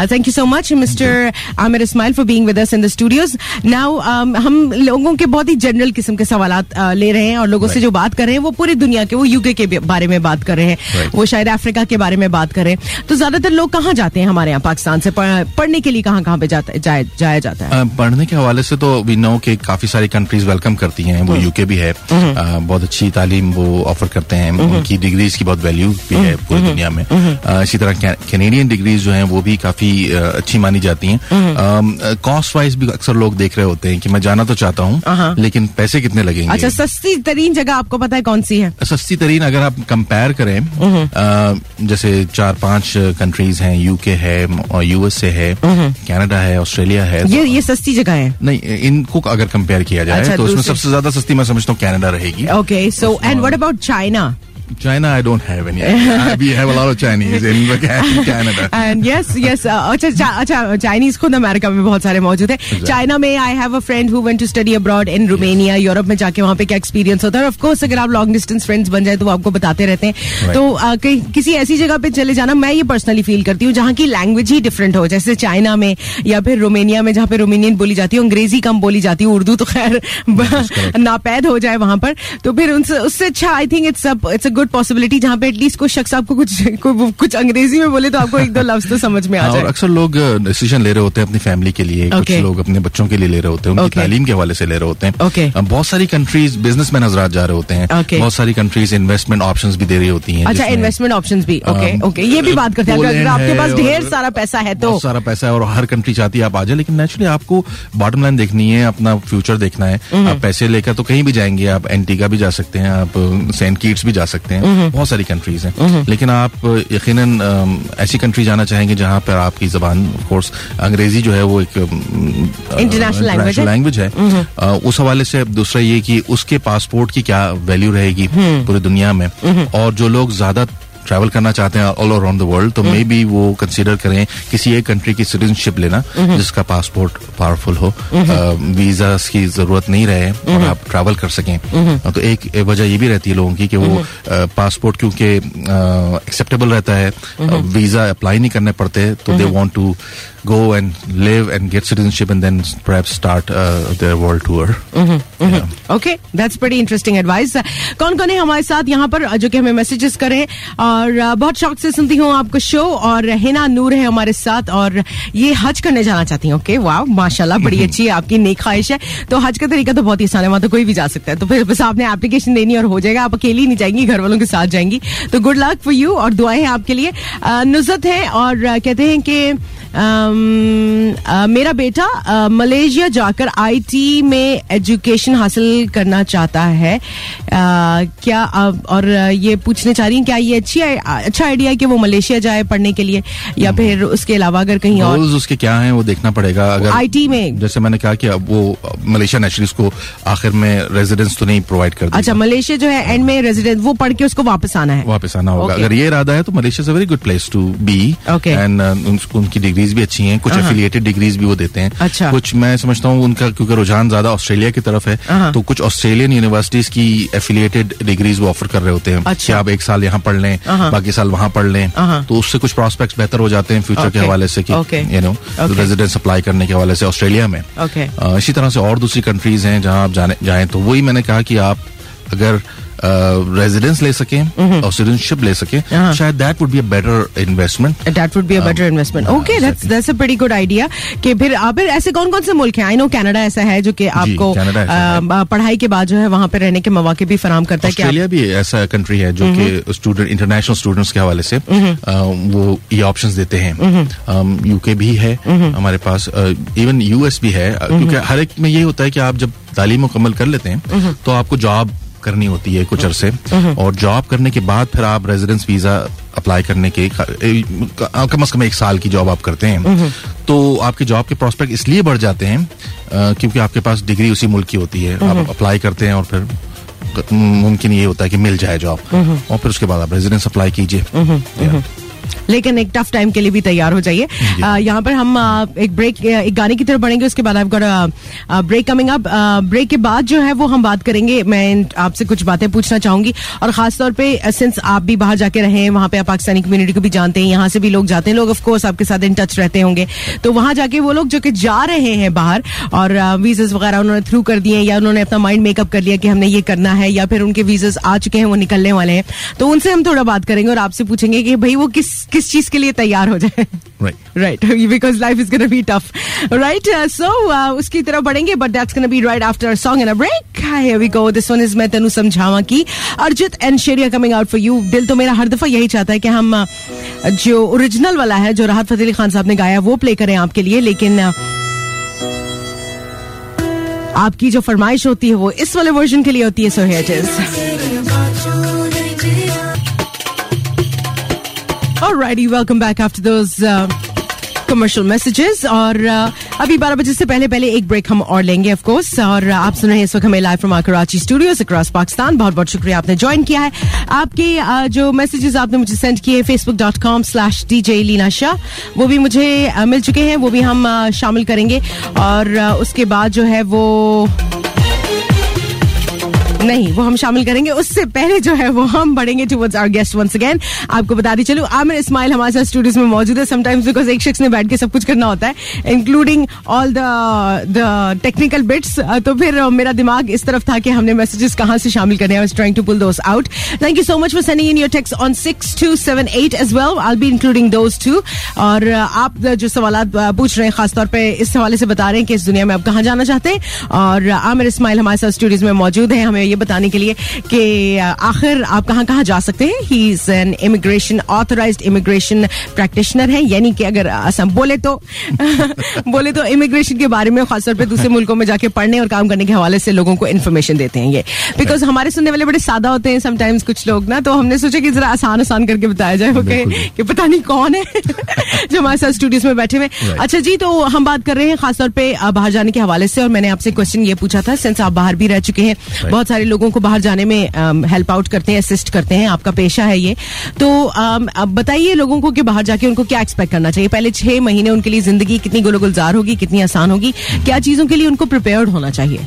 thank you so much mister Aamir Ismail for being with us in the studios now ہم لوگوں کے بہت ہی جنرل قسم کے سوالات لے رہے ہیں اور لوگوں سے جو بات کر رہے ہیں وہ پوری دنیا کے وہ یو کے بارے میں بات کر رہے ہیں وہ شاید افریقہ کے بارے میں بات کر رہے ہیں تو زیادہ تر لوگ کہاں جاتے ہیں ہمارے یہاں پاکستان سے پڑھنے کے لیے کہاں کہاں پہ جایا جاتا ہے پڑھنے کے حوالے سے تو وی نو کہ کافی ساری کنٹریز ویلکم کرتی ہیں وہ یو کے بھی ہے بہت اچھی تعلیم وہ آفر کرتے ہیں ان کی ڈگریز کی بہت ویلیو بھی ہے پوری دنیا میں اسی طرح کینیڈین ڈگریز جو ہیں وہ بھی کافی اچھی مانی جاتی ہیں۔ کاسٹ وائز بھی اکثر لوگ دیکھ رہے ہوتے ہیں کہ میں جانا تو چاہتا ہوں لیکن پیسے کتنے لگیں گے؟ اچھا سستی ترین جگہ آپ کو پتا ہے کون سی ہے؟ سستی ترین اگر آپ کمپیئر کریں جیسے چار پانچ کنٹریز ہیں یو کے ہے یو ایس اے ہے کینیڈا ہے آسٹریلیا ہے یہ سستی جگہ ہے۔ نہیں ان کو اگر کمپیئر کیا جائے اچھا، تو اس میں سب سے زیادہ سستی میں سمجھتا ہوں کینیڈا رہے گی۔ Okay so and what about China Chinese خود امیرکا میں بہت سارے موجود ہیں چائنا میں I have a friend who went to study abroad in Romania Europe میں جا کے وہاں پہ کیا ایکسپیرینس ہوتا ہے اور آف کورس اگر آپ لانگ ڈسٹینس فرینڈس بن جائے تو آپ کو بتاتے رہتے ہیں تو کسی ایسی جگہ پہ چلے جانا میں یہ پرسنلی فیل کرتی ہوں جہاں کی لینگویج ہی ڈفرینٹ ہو جیسے چائنا میں یا پھر رومینیا میں جہاں پہ رومینین بولی جاتی ہے انگریزی کم بولی جاتی ہے اردو تو خیر ناپید ہو جائے وہاں پر تو پھر اس سے اچھا I think it's it's good possibility جہاں پہ ایٹ لیسٹ کوئی شخص آپ کو کچھ کچھ انگریزی میں بولے تو آپ کو ایک دو لفظ تو سمجھ میں آ ہاں، جائے۔ اکثر لوگ ڈیسیزن لے رہے ہوتے ہیں اپنی فیملی کے لیے کچھ لوگ اپنے بچوں کے لیے لے رہے ہوتے ہیں ان کی تعلیم کے حوالے سے لے رہے ہوتے ہیں۔ بہت ساری کنٹریز بزنس مین حضرات جا رہے ہوتے ہیں۔ بہت ساری کنٹریز انویسٹمنٹ آپشنز بھی دے رہی ہوتی ہیں اچھا انویسٹمنٹ آپشنز بھی. اوکے یہ بھی بات کرتے ہیں۔ اگر آپ کے پاس ڈھیر سارا پیسہ ہے تو سارا پیسہ ہے اور ہر کنٹری چاہتی ہے آپ آ جائیں لیکن نیچرلی آپ کو باٹم لائن دیکھنی ہے اپنا فیوچر دیکھنا ہے۔ آپ پیسے لے کر تو کہیں بھی جائیں گے آپ اینٹیگا بھی جا سکتے ہیں آپ سینٹ کیٹس بھی جا سکتے ہیں۔ سکتے ہیں بہت ساری کنٹریز ہیں۔ لیکن آپ یقیناً ایسی کنٹری جانا چاہیں گے جہاں پر آپ کی زبان کورس انگریزی جو ہے وہ ایک انٹرنیشنل لینگویج ہے۔ اس حوالے سے دوسرا یہ کہ اس کے پاسپورٹ کی کیا ویلیو رہے گی پوری دنیا میں۔ اور جو لوگ زیادہ ٹریول کرنا چاہتے ہیں آل اراؤنڈ دا ورلڈ تو مے بی وہ کنسیڈر کریں کسی ایک کنٹری کی سٹیزن شپ لینا جس کا پاسپورٹ پاورفل ہو. ویزا کی ضرورت نہیں رہے اور آپ ٹریول کر سکیں. ہاں، تو ایک وجہ یہ بھی رہتی ہے لوگوں کی کہ وہ پاسپورٹ کیونکہ ایکسیپٹیبل رہتا ہے ویزا اپلائی نہیں کرنے پڑتے تو they want to go and live and get citizenship and then perhaps start uh, their world okay that's بڑی انٹرسٹنگ ایڈوائز کون کون ہے ہمارے ساتھ یہاں پر جو کہ ہمیں میسیجز کریں؟ اور uh, بہت شوق سے سنتی ہوں آپ کو شو اور ہینا نور ہے ہمارے ساتھ. اور یہ حج کرنے جانا چاہتی ہوں اوکے واہ ماشاء اللہ بڑی اچھی ہے. آپ کی نئی خواہش ہے. تو حج کا طریقہ تو بہت ہی آسان ہے. وہاں تو کوئی بھی جا سکتا ہے. تو پھر بس آپ نے اپلیکیشن دینی اور ہو جائے گا. آپ اکیلی نہیں جائیں گی. گھر والوں کے ساتھ جائیں گی. تو گڈ لک فار یو اور دعائیں آپ کے لیے. Uh, نزت ہے اور uh, کہتے ہیں کہ um, میرا بیٹا ملیشیا جا کر آئی ٹی میں ایجوکیشن حاصل کرنا چاہتا ہے۔ کیا اور یہ پوچھنا چاہ رہی ہیں کیا یہ اچھی اچھا آئیڈیا ہے کہ وہ ملیشیا جائے پڑھنے کے لیے؟ یا پھر اس کے علاوہ اگر کہیں اور؟ اس کے کیا ہیں وہ دیکھنا پڑے گا۔ اگر آئی ٹی میں۔ جیسے میں نے کہا کہ وہ ملیشیا نیشنل کو آخر میں ریزیڈنس تو نہیں پرووائڈ کرتا اچھا ملیشیا جو ہے اینڈ میں ریزیڈنس وہ پڑھ کے اس کو واپس آنا ہے۔ واپس آنا ہوگا۔ اگر یہ ارادہ ہے تو Malaysia is a very good place to be and ان کی ڈگریز بھی اچھی اچھی ہیں کچھ افیلیٹڈ ڈگریز بھی وہ دیتے ہیں۔ کچھ میں سمجھتا ہوں ان کا کیونکہ رجحان زیادہ آسٹریلیا کی طرف ہے تو کچھ آسٹریلین یونیورسٹیز کی افیلیٹڈ ڈگریز وہ آفر کر رہے ہوتے ہیں کہ آپ ایک سال یہاں پڑھ لیں باقی سال وہاں پڑھ لیں۔ تو اس سے کچھ پراسپیکٹس بہتر ہو جاتے ہیں فیوچر کے حوالے سے یو نو اپلائی کرنے کے حوالے سے آسٹریلیا میں۔ اسی طرح سے اور دوسری کنٹریز ہیں جہاں آپ جائیں تو وہی میں نے کہا کہ آپ اگر ریزیڈینس لے سکیں اور سٹیزن شپ لے سکیں شاید that would be a better investment that would be a better investment okay that's that's a pretty good idea کہ پھر آپ ایسے کون کون سے ملک ہیں آئی نو کینیڈا ایسا ہے جو کہ آپ کو پڑھائی کے بعد جو ہے وہاں پہ رہنے کے مواقع بھی فراہم کرتا ہے آسٹریلیا بھی ایسا کنٹری ہے جو کہ اسٹوڈنٹ انٹرنیشنل اسٹوڈنٹس کے حوالے سے وہ یہ آپشنس دیتے ہیں یو کے بھی ہے ہمارے پاس ایون یو ایس بھی ہے کیونکہ ہر ایک میں یہ ہوتا ہے کہ آپ جب تعلیم مکمل کر لیتے ہیں تو آپ کو جاب کرنی ہوتی ہے کچھ عرصے۔ اور جاب کرنے کے بعد پھر آپ ریزیڈنس ویزا اپلائی کرنے کے کم از کم ایک سال کی جاب آپ کرتے ہیں۔ تو آپ کے جاب کے پراسپیکٹ اس لیے بڑھ جاتے ہیں کیونکہ آپ کے پاس ڈگری اسی ملک کی ہوتی ہے۔ آپ اپلائی کرتے ہیں اور پھر ممکن یہ ہوتا ہے کہ مل جائے جاب اور پھر اس کے بعد آپ ریزیڈنس اپلائی کیجیے لیکن ایک ٹف ٹائم کے لیے بھی تیار ہو جائیے۔ جی۔ یہاں پر ہم ایک بریک ایک گانے کی طرف بڑھیں گے اس کے بعد آپ کا بریک کمنگ اپ بریک کے بعد جو ہے وہ ہم بات کریں گے۔ میں آپ سے کچھ باتیں پوچھنا چاہوں گی۔ اور خاص طور پہ سنس آپ بھی باہر جا کے رہیں وہاں پہ آپ پاکستانی کمیونٹی کو بھی جانتے ہیں یہاں سے بھی لوگ جاتے ہیں۔ لوگ آف کورس آپ کے ساتھ ان ٹچ رہتے ہوں گے۔ تو وہاں جا کے وہ لوگ جو کہ جا رہے ہیں باہر اور ویزز وغیرہ انہوں نے تھرو کر دیے یا انہوں نے اپنا مائنڈ میک اپ کر لیا کہ ہم نے یہ کرنا ہے یا پھر ان کے ویزز آ چکے ہیں وہ نکلنے والے ہیں۔ تو ان سے ہم تھوڑا بات کریں گے اور آپ سے پوچھیں گے کہ بھائی وہ کس کس چیز کے لیے تیار ہو جائے؟ Right because life is gonna be tough right so اس کی طرف بڑھیں گے but that's gonna be right after song and break we go this one is Main Tenu Samjhawan Ki Arijit and Shreya coming out for you دل تو میرا ہر دفعہ یہی چاہتا ہے کہ ہم جو اوریجنل والا ہے جو راحت فتح علی خان صاحب نے گایا وہ پلے کریں آپ کے لیے. لیکن آپ کی جو فرمائش ہوتی ہے وہ اس والے ورژن کے لیے ہوتی ہے so heat is Alrighty, welcome back after those uh, commercial اور uh, ابھی بارہ بجے سے پہلے پہلے ایک بریک ہم اور لیں گے آف کورس اور uh, آپ سن رہے ہیں اس وقت ہمیں لائیو فرما کراچی اسٹوڈیوز اکراس پاکستان بہت بہت شکریہ آپ نے جوائن کیا ہے. آپ کے uh, جو میسیجز آپ نے مجھے سینڈ کیے Facebook dot com slash D J Lina Shah وہ بھی مجھے مل چکے ہیں وہ بھی ہم شامل کریں گے. اور اس کے بعد جو ہے وہ نہیں، وہ ہم شامل کریں گے۔ اس سے پہلے جو ہے، وہ ہم بڑھیں گے گیسٹ ونس اگین آپ کو بتا دی چلو عامر اسماعیل ہمارے ساتھ اسٹوڈیوز میں موجود ہے۔ سم ٹائمز بیکاز ایک شخص نے بیٹھ کے سب کچھ کرنا ہوتا ہے including all the the technical bits تو پھر میرا دماغ اس طرف تھا کہ ہم نے میسجز کہاں سے شامل کرنے ہیں۔ Trying to pull those out thank you so much for sending in your texts on six two seven eight as well all be including those two اور آپ جو سوالات پوچھ رہے ہیں، خاص طور پہ اس حوالے سے بتا رہے ہیں کہ اس دنیا میں آپ کہاں جانا چاہتے ہیں۔ اور عامر اسماعیل ہمارے ساتھ اسٹوڈیوز میں موجود ہیں۔ ہمیں یہ بتانے کے لیے کہ آخر آپ کہاں کہاں جا سکتے ہیں؟ He is an immigration authorised immigration practitioner ہیں یعنی کہ اگر بولے تو بولے تو امیگریشن کے بارے میں خاص طور پہ دوسرے ملکوں میں جا کے پڑھنے اور کام کرنے کے حوالے سے لوگوں کو انفارمیشن دیتے ہیں یہ۔ بیکاز ہمارے سننے والے بڑے سادہ ہوتے ہیں سم کچھ لوگ نا؟ تو ہم نے سوچا کہ ذرا آسان آسان کر کے بتایا جائے اوکے کہ پتہ نہیں کون ہے جو ہمارے ساتھ اسٹوڈیوز میں بیٹھے ہوئے اچھا جی تو ہم بات کر رہے ہیں خاص طور پہ باہر جانے کے حوالے سے اور میں نے آپ سے کوشچن یہ پوچھا تھا سنس آپ باہر بھی رہ چکے ہیں۔ بہت سارے سارے لوگوں کو باہر جانے میں ہیلپ آؤٹ کرتے ہیں اسسٹ کرتے ہیں، آپ کا پیشہ ہے یہ۔ تو بتائیے لوگوں کو کہ باہر جا کے ان کو کیا ایکسپیکٹ کرنا چاہیے۔ پہلے چھ مہینے ان کے لیے زندگی کتنی گلو گلزار ہوگی، کتنی آسان ہوگی۔ کیا چیزوں کے لیے ان کو پریپیئرڈ ہونا چاہیے؟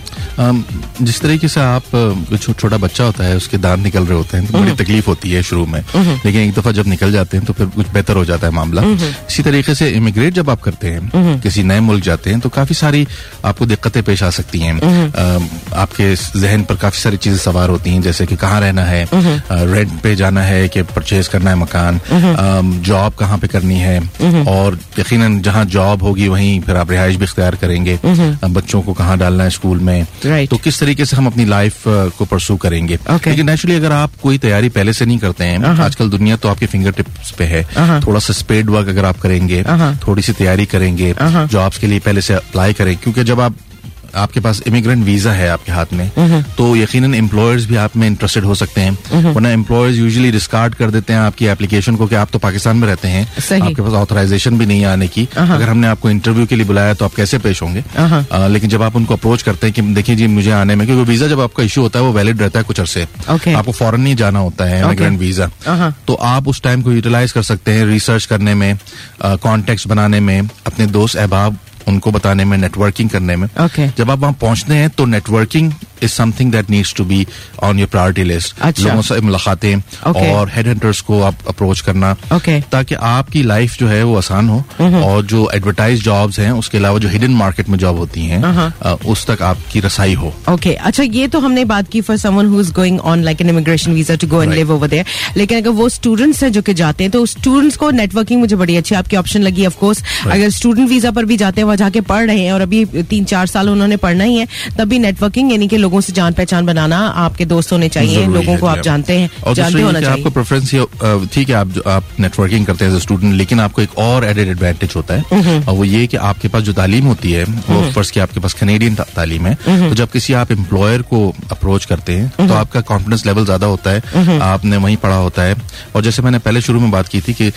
جس طریقے سے آپ چھوٹا چھوٹا بچہ ہوتا ہے اس کے دانت نکل رہے ہوتے ہیں تو بڑی تکلیف ہوتی ہے شروع میں۔ لیکن ایک دفعہ جب نکل جاتے ہیں تو پھر کچھ بہتر ہو جاتا ہے معاملہ۔ اسی طریقے سے امیگریٹ جب آپ کرتے ہیں کسی نئے ملک جاتے ہیں تو کافی ساری آپ کو دقتیں پیش آ سکتی ہیں۔ آپ کے ذہن پر کافی ساری چیزیں سوار ہوتی ہیں جیسے کہ کہاں رہنا ہے رینٹ پہ جانا ہے کہ پرچیز کرنا ہے مکان۔ جاب کہاں پہ کرنی ہے۔ اور یقیناً جہاں جاب ہوگی وہیں پھر آپ رہائش بھی اختیار کریں گے۔ بچوں کو کہاں ڈالنا ہے اسکول میں۔ right. تو کس طریقے سے ہم اپنی لائف کو پرسو کریں گے okay. لیکن نیچرلی اگر آپ کوئی تیاری پہلے سے نہیں کرتے ہیں uh-huh. آج کل دنیا تو آپ کے فنگر ٹپس پہ ہے uh-huh. تھوڑا سا اسپیڈ ورک اگر آپ کریں گے uh-huh. تھوڑی سی تیاری کریں گے uh-huh. جو آپ کے لیے پہلے سے اپلائی کریں کیونکہ جب آپ آپ کے پاس امیگرنٹ ویزا ہے آپ کے ہاتھ میں تو یقیناً امپلائرز بھی آپ میں انٹرسٹڈ ہو سکتے ہیں. ورنہ امپلائرز یوزلی ڈسکارڈ کر دیتے ہیں آپ کی اپلیکیشن کو کہ آپ تو پاکستان میں رہتے ہیں. آپ کے پاس آتھرائزیشن بھی نہیں ہے آنے کی. اگر ہم نے آپ کو انٹرویو کے لیے بلایا تو آپ کیسے پیش ہوں گے؟ لیکن جب آپ ان کو اپروچ کرتے ہیں کہ دیکھیں جی مجھے آنے میں کیونکہ ویزا جب آپ کا ایشو ہوتا ہے وہ ویلڈ رہتا ہے کچھ عرصے. آپ کو فورن نہیں جانا ہوتا ہے امیگرنٹ ویزا تو آپ اس ٹائم کو یوٹیلائز کر سکتے ہیں ریسرچ کرنے میں کانٹیکٹس بنانے میں اپنے دوست احباب ان کو بتانے میں نیٹ ورکنگ کرنے میں okay. جب آپ وہاں پہنچتے ہیں تو networking is something that needs to be on your priority list لوگوں سے ملاقاتیں اور ہیڈ ہنٹرس کو آپ اپروچ کرنا۔ تاکہ آپ کی لائف جو ہے وہ آسان ہو اور جو ایڈورٹائز جابز ہیں اس کے علاوہ جو ہڈن مارکیٹ میں جاب ہوتی ہیں اس تک آپ کی رسائی ہو۔ اوکے اچھا یہ تو ہم نے بات کی for some who is going on like immigration visa to go and live over there لیکن اگر وہ اسٹوڈنٹس ہیں جو کہ جاتے ہیں تو اسٹوڈنٹس کو نیٹ ورکنگ مجھے بڑی اچھی آپ کی آپشن لگی آف کورس اگر اسٹوڈنٹ ویزا پر بھی جاتے ہیں وہاں جا کے پڑھ رہے ہیں اور ابھی تین چار سال انہوں نے پڑھنا ہی ہے تب بھی نیٹ ورکنگ یعنی کہ لوگ لوگوں سے جان پہچان بنانا آپ کے دوست ہونے چاہیے لوگوں کو آپ جی، جانتے ہیں آپ کو پریفرنس ٹھیک ہے آپ نیٹورکنگ کرتے ہیں اسٹوڈنٹ لیکن آپ کو ایک اور ایڈیڈ ایڈوانٹیج ہوتا ہے اور وہ یہ کہ آپ کے پاس جو تعلیم ہوتی ہے وہ فرض کہ آپ کے پاس کینیڈین تعلیم ہے۔ تو جب کسی آپ امپلائر کو اپروچ کرتے ہیں تو آپ کا کانفیڈینس لیول زیادہ ہوتا ہے۔ آپ نے وہیں پڑھا ہوتا ہے۔ اور جیسے میں نے پہلے شروع میں بات کی تھی کہ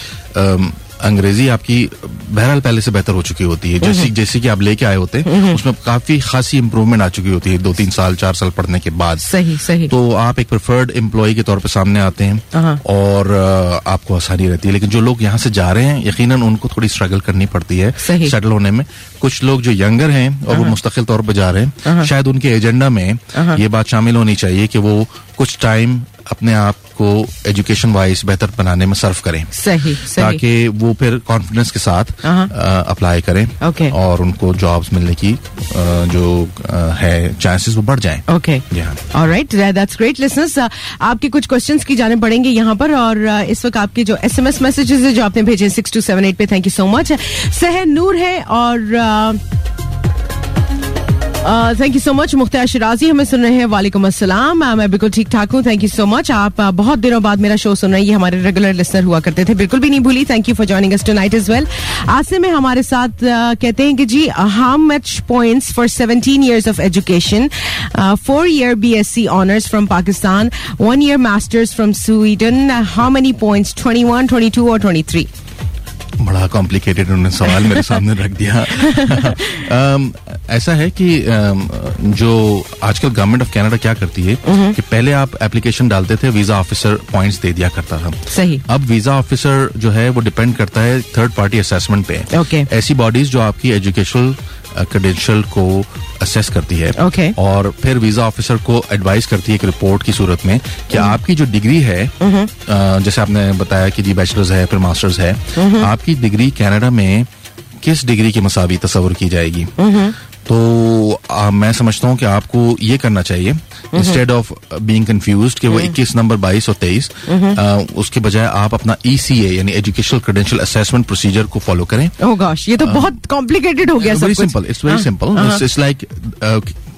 انگریزی آپ کی بہرحال پہلے سے بہتر ہو چکی ہوتی ہے۔ جیسے جیسے کہ آپ لے کے آئے ہوتے ہیں اس میں کافی خاصی امپروومنٹ آ چکی ہوتی ہے۔ دو تین سال چار سال پڑھنے کے بعد۔ صحیح صحیح۔ تو آپ ایک پریفرڈ امپلائی کے طور پہ سامنے آتے ہیں۔ اور آپ کو آسانی رہتی ہے۔ لیکن جو لوگ یہاں سے جا رہے ہیں یقیناً ان کو تھوڑی اسٹرگل کرنی پڑتی ہے سیٹل ہونے میں۔ کچھ لوگ جو ینگر ہیں اور وہ مستقل طور پہ جا رہے ہیں شاید ان کے ایجنڈا میں یہ بات شامل ہونی چاہیے کہ وہ کچھ ٹائم اپنے آپ کو ایجوکیشن وائز بہتر بنانے میں صرف کریں۔ صحیح تاکہ وہ پھر کانفیڈنس کے ساتھ اپلائی کریں۔ اور ان کو جابز ملنے کی جو ہے چانسز وہ بڑھ جائیں۔ جی اوکے ہاں۔ آپ کے کچھ کوشچنس کی جانے پڑیں گے یہاں پر اور اس وقت آپ کے جو ایس ایم ایس میسجز جو آپ نے بھیجے سکس ٹو سیون ایٹ پہ تھینک یو سو مچ سہ نور ہے اور تھینک یو سو مچ مختار شرازی ہمیں سن رہے ہیں، وعلیکم السلام۔ میں بالکل ٹھیک ٹھاک ہوں۔ تھینک یو سو مچ آپ بہت دنوں بعد میرا شو سن رہے ہیں یہ ہمارے ریگولر لسنر ہوا کرتے تھے۔ بالکل بھی نہیں بھولی۔ Thank you for joining us tonight as well awesome میں ہمارے ساتھ کہتے ہیں کہ جی how much points for seventeen years of education four year B S C honours from Pakistan one year masters from Sweden how many points twenty one twenty two اور twenty three بڑا complicated انہوں نے سوال میرے سامنے رکھ دیا۔ ایسا ہے کہ جو آج کل گورنمنٹ آف کینیڈا کیا کرتی ہے کہ پہلے آپ اپلیکیشن ڈالتے تھے ویزا آفیسر پوائنٹس دے دیا کرتا تھا۔ اب ویزا آفیسر جو ہے وہ ڈیپینڈ کرتا ہے تھرڈ پارٹی اسیسمنٹ پہ۔ ایسی باڈیز جو آپ کی ایجوکیشن کریڈینشل کو اسیس کرتی ہے. Okay. اور پھر ویزا آفیسر کو ایڈوائز کرتی ہے ایک رپورٹ کی صورت میں کہ آپ کی جو ڈگری ہے آ، جیسے آپ نے بتایا کہ جی بیچلرز ہے پھر ماسٹرز ہے. آپ کی ڈگری کینیڈا میں کس ڈگری کے مساوی تصور کی جائے گی؟ تو آ، میں سمجھتا ہوں کہ آپ کو یہ کرنا چاہیے انسٹیڈ آف بینگ کنفیوزڈ کہ وہ اکیس نمبر بائیس اور تیئیس اس کے بجائے آپ اپنا ای سی اے یعنی ایجوکیشنل کریڈینشیل اسیسمنٹ پروسیجر کو فالو کریں یہ تو بہت کمپلیکیٹڈ ہو گیا simple it's very simple. It's like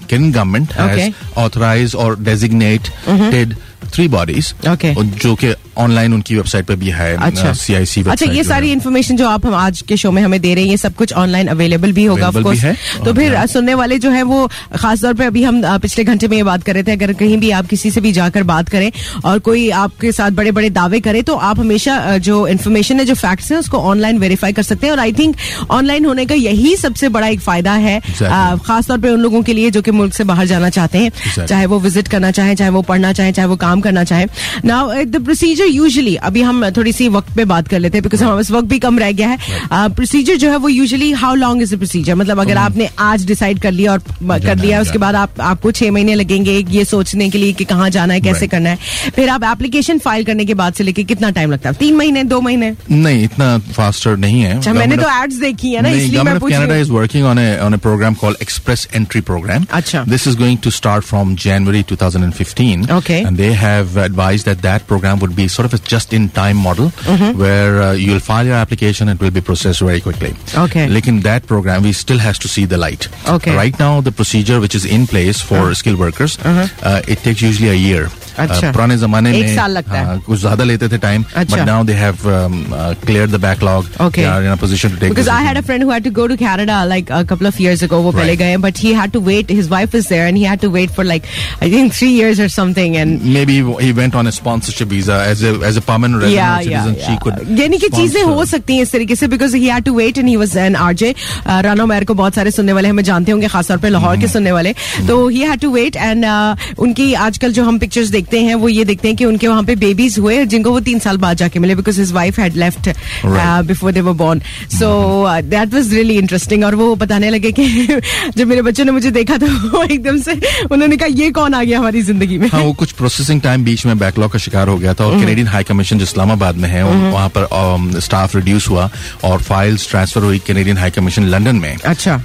can government. Has authorize اور ڈیزیگنیٹڈ تھری باڈیز. جو کہ آن لائن ان کی ویب سائٹ پہ بھی ہے اچھا سی آئی سی اچھا یہ ساری انفارمیشن جو آپ ہم آج کے شو میں ہمیں دے رہے ہیں یہ سب کچھ آن لائن اویلیبل بھی ہوگا. تو پھر. سننے والے جو ہے وہ خاص طور پہ ابھی ہم پچھلے گھنٹے میں یہ بات کر رہے تھے اگر کہیں بھی آپ کسی سے بھی جا کر بات کریں اور کوئی آپ کے ساتھ بڑے بڑے دعوے کرے تو آپ ہمیشہ جو انفارمیشن ہے جو فیکٹس ہیں اس کو آن لائن ویریفائی کر سکتے ہیں اور آئی تھنک آن لائن ہونے کا یہی سب سے بڑا ایک فائدہ ہے خاص طور پہ ان لوگوں کے لیے جو کہ ملک سے باہر جانا چاہتے ہیں. چاہے وہ وزٹ کرنا چاہیں چاہے وہ پڑھنا چاہیں چاہے وہ کام کرنا چاہیں۔ نا دا پروسیجر یوزلی ابھی ہم تھوڑی سی وقت پہ بات کر لیتے ہیں بیکاز ہمارے وقت بھی کم رہ گیا ہے۔ پروسیجر جو ہے وہ usually how long is a procedure مطلب اگر آپ نے آج ڈیسائڈ کر لیا اور کر لیا اس کے بعد آپ آپ کو چھ مہینے لگیں گے یہ سوچنے کے لیے کہ کہاں جانا ہے کیسے. کرنا ہے۔ پھر آپ اپلیکیشن فائل کرنے کے بعد سے لے کے کتنا ٹائم لگتا ہے؟ تین مہینے دو مہینے؟ نہیں اتنا فاسٹر نہیں ہے۔ اچھا میں نے تو ایڈس دیکھی ہے نا اس لیے میں پوچھ رہی is working on on a programme call Express Entry programme اچھا. This is going to start from January 2015 Okay. and they have advised that that program would be sort of a just in time model where uh, you'll file your application and it will be processed very quickly Okay. lekin that program we still has to see the light Okay. right now the procedure which is in place for skilled workers uh, it takes usually a year اچھا. Uh, پرانے زمانے میں. ہاں، کچھ زیادہ لیتے تھے time اچھا. But now they have clear the backlog Okay. Position to take Because I had a friend who had to go to Canada like a couple of years ago. وہ پہلے. گئے to wait. His wife is there and he had to wait for like I think three years or something. And maybe he went on a sponsorship visa as a as a permanent resident yeah, or yeah, citizen. She yeah. could یعنی کہ چیزیں. ہو سکتی ہیں اس طریقے سے because he had to wait and he was an R J Rana Mir کو بہت سارے سننے والے ہمیں جانتے ہوں گے خاص طور پہ لاہور کے سننے والے تو he had to wait and ان کی آج کل جو ہم پکچرز دیکھتے ہیں وہ یہ دیکھتے ہیں کہ ان کے وہاں پہ بیبیز ہوئے جن کو وہ تین سال بعد جا کے ملے because his wife had left. Before they born so that was really interesting اور وہ بتانے لگے کہ جب میرے بچوں نے مجھے دیکھا تو وہ ایک دم سے انہوں نے کہا یہ کون آ گیا ہماری زندگی میں؟ ہاں وہ کچھ پروسیسنگ ٹائم بیچ میں بیک لاگ کا شکار ہو گیا تھا اور کینیڈین ہائی کمیشن جو اسلام آباد میں ہے وہاں پر اسٹاف ریڈیوس ہوا اور فائلز ٹرانسفر ہوئی کینیڈین ہائی کمیشن لنڈن میں. اچھا.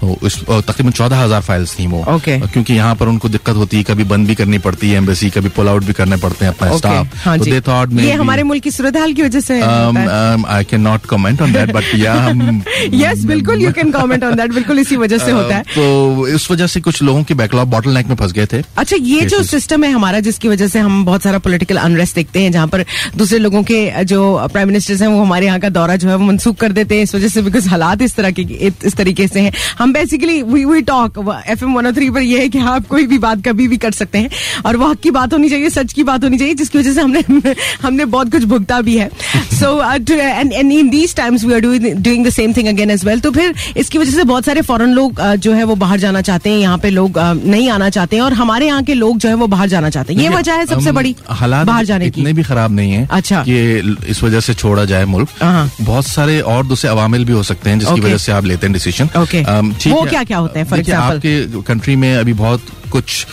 تقریباً چودہ ہزار فائلز تھیں وہ. کیونکہ یہاں پر ان کو دقت ہوتی ہے کبھی بند بھی کرنی پڑتی ہے ایمبیسی کبھی پل آؤٹ بھی کرنے پڑتے ہیں اپنا. اسٹاف تو جی they thought یہ ہمارے ملک کی صورتحال کی وجہ سے I cannot comment on that, but yeah. ہم- یس بالکل you can comment on that بالکل اسی وجہ سے ہوتا ہے تو اس وجہ سے کچھ لوگوں کی بیک لاگ باٹل نیک میں پھنس گئے تھے اچھا یہ جو. سسٹم ہے ہمارا جس کی وجہ سے ہم بہت سارا پولیٹیکل انریسٹ دیکھتے ہیں جہاں پر دوسرے لوگوں کے جو پرائم منسٹر ہیں وہ ہمارے یہاں کا دورہ جو ہے وہ منسوخ کر دیتے ہیں اس وجہ سے بیکاز حالات اس طرح کے اس طریقے سے ہیں ہم basically we talk F M one three پر یہ ہے کہ آپ کوئی بھی بات کبھی بھی کر سکتے ہیں اور وہ حق کی بات ہونی چاہیے سچ کی بات ہونی چاہیے جس کی وجہ سے ہم نے ہم نے بہت کچھ بھگتا بھی ہے so in these times we are doing the same thing again as well تو پھر اس کی وجہ سے بہت سارے فورن لوگ uh, جو ہے وہ باہر جانا چاہتے ہیں یہاں پہ لوگ uh, نہیں آنا چاہتے ہیں اور ہمارے یہاں کے لوگ جو ہے وہ باہر جانا چاہتے ہیں یہ وجہ ہے سب سے بڑی حالات باہر جانے کی اتنے بھی خراب نہیں ہیں اچھا۔ کہ اس وجہ سے چھوڑا جائے ملک۔ بہت سارے اور دوسرے عوامل بھی ہو سکتے ہیں جس کی. وجہ سے آپ لیتے ہیں ڈیسیشن Okay. وہ کیا کیا ہوتے ہیں؟ آپ کے کنٹری میں ابھی بہت کچھ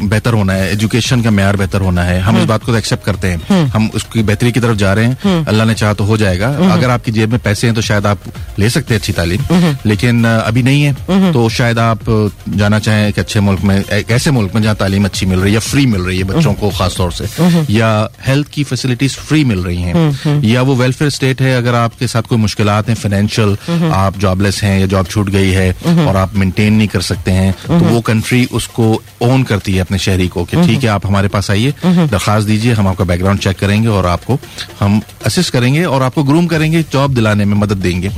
بہتر ہونا ہے ایجوکیشن کا معیار بہتر ہونا ہے ہم اس بات کو ایکسپٹ کرتے ہیں۔ ہم۔ اس کی بہتری کی طرف جا رہے ہیں۔ اللہ نے چاہا تو ہو جائے گا۔ اگر آپ کی جیب میں پیسے ہیں تو شاید آپ لے سکتے ہیں اچھی تعلیم۔ لیکن ابھی نہیں ہے۔ تو شاید آپ جانا چاہیں ایک اچھے ملک میں ایسے ملک میں جہاں تعلیم اچھی مل رہی ہے فری مل رہی ہے بچوں کو خاص طور سے یا ہیلتھ کی فیسلٹیز فری مل رہی ہیں۔ یا وہ ویلفیئر اسٹیٹ ہے اگر آپ کے ساتھ کوئی مشکلات ہیں فائنینشیل آپ جاب لیس ہیں یا جاب چھوٹ گئی ہے اور آپ مینٹین نہیں کر سکتے ہیں تو وہ کنٹری اس کو اون کرتی ہے اپنے شہری کو کہ ٹھیک ہے آپ ہمارے پاس آئیے درخواست دیجیے ہم آپ کا بیک گراؤنڈ چیک کریں گے اور آپ کو ہم اسسٹ کریں گے اور آپ کو گروم کریں گے جاب دلانے میں مدد دیں گے۔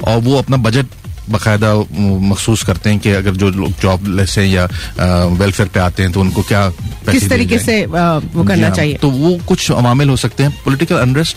اور وہ اپنا بجٹ باقاعدہ مخصوص کرتے ہیں کہ اگر جو لوگ جاب لیس ہیں یا ویلفیئر پہ آتے ہیں تو ان کو کیا کس طریقے۔ سے وہ جی کرنا ہاں، چاہیے؟ تو وہ کچھ عوامل ہو سکتے ہیں political unrest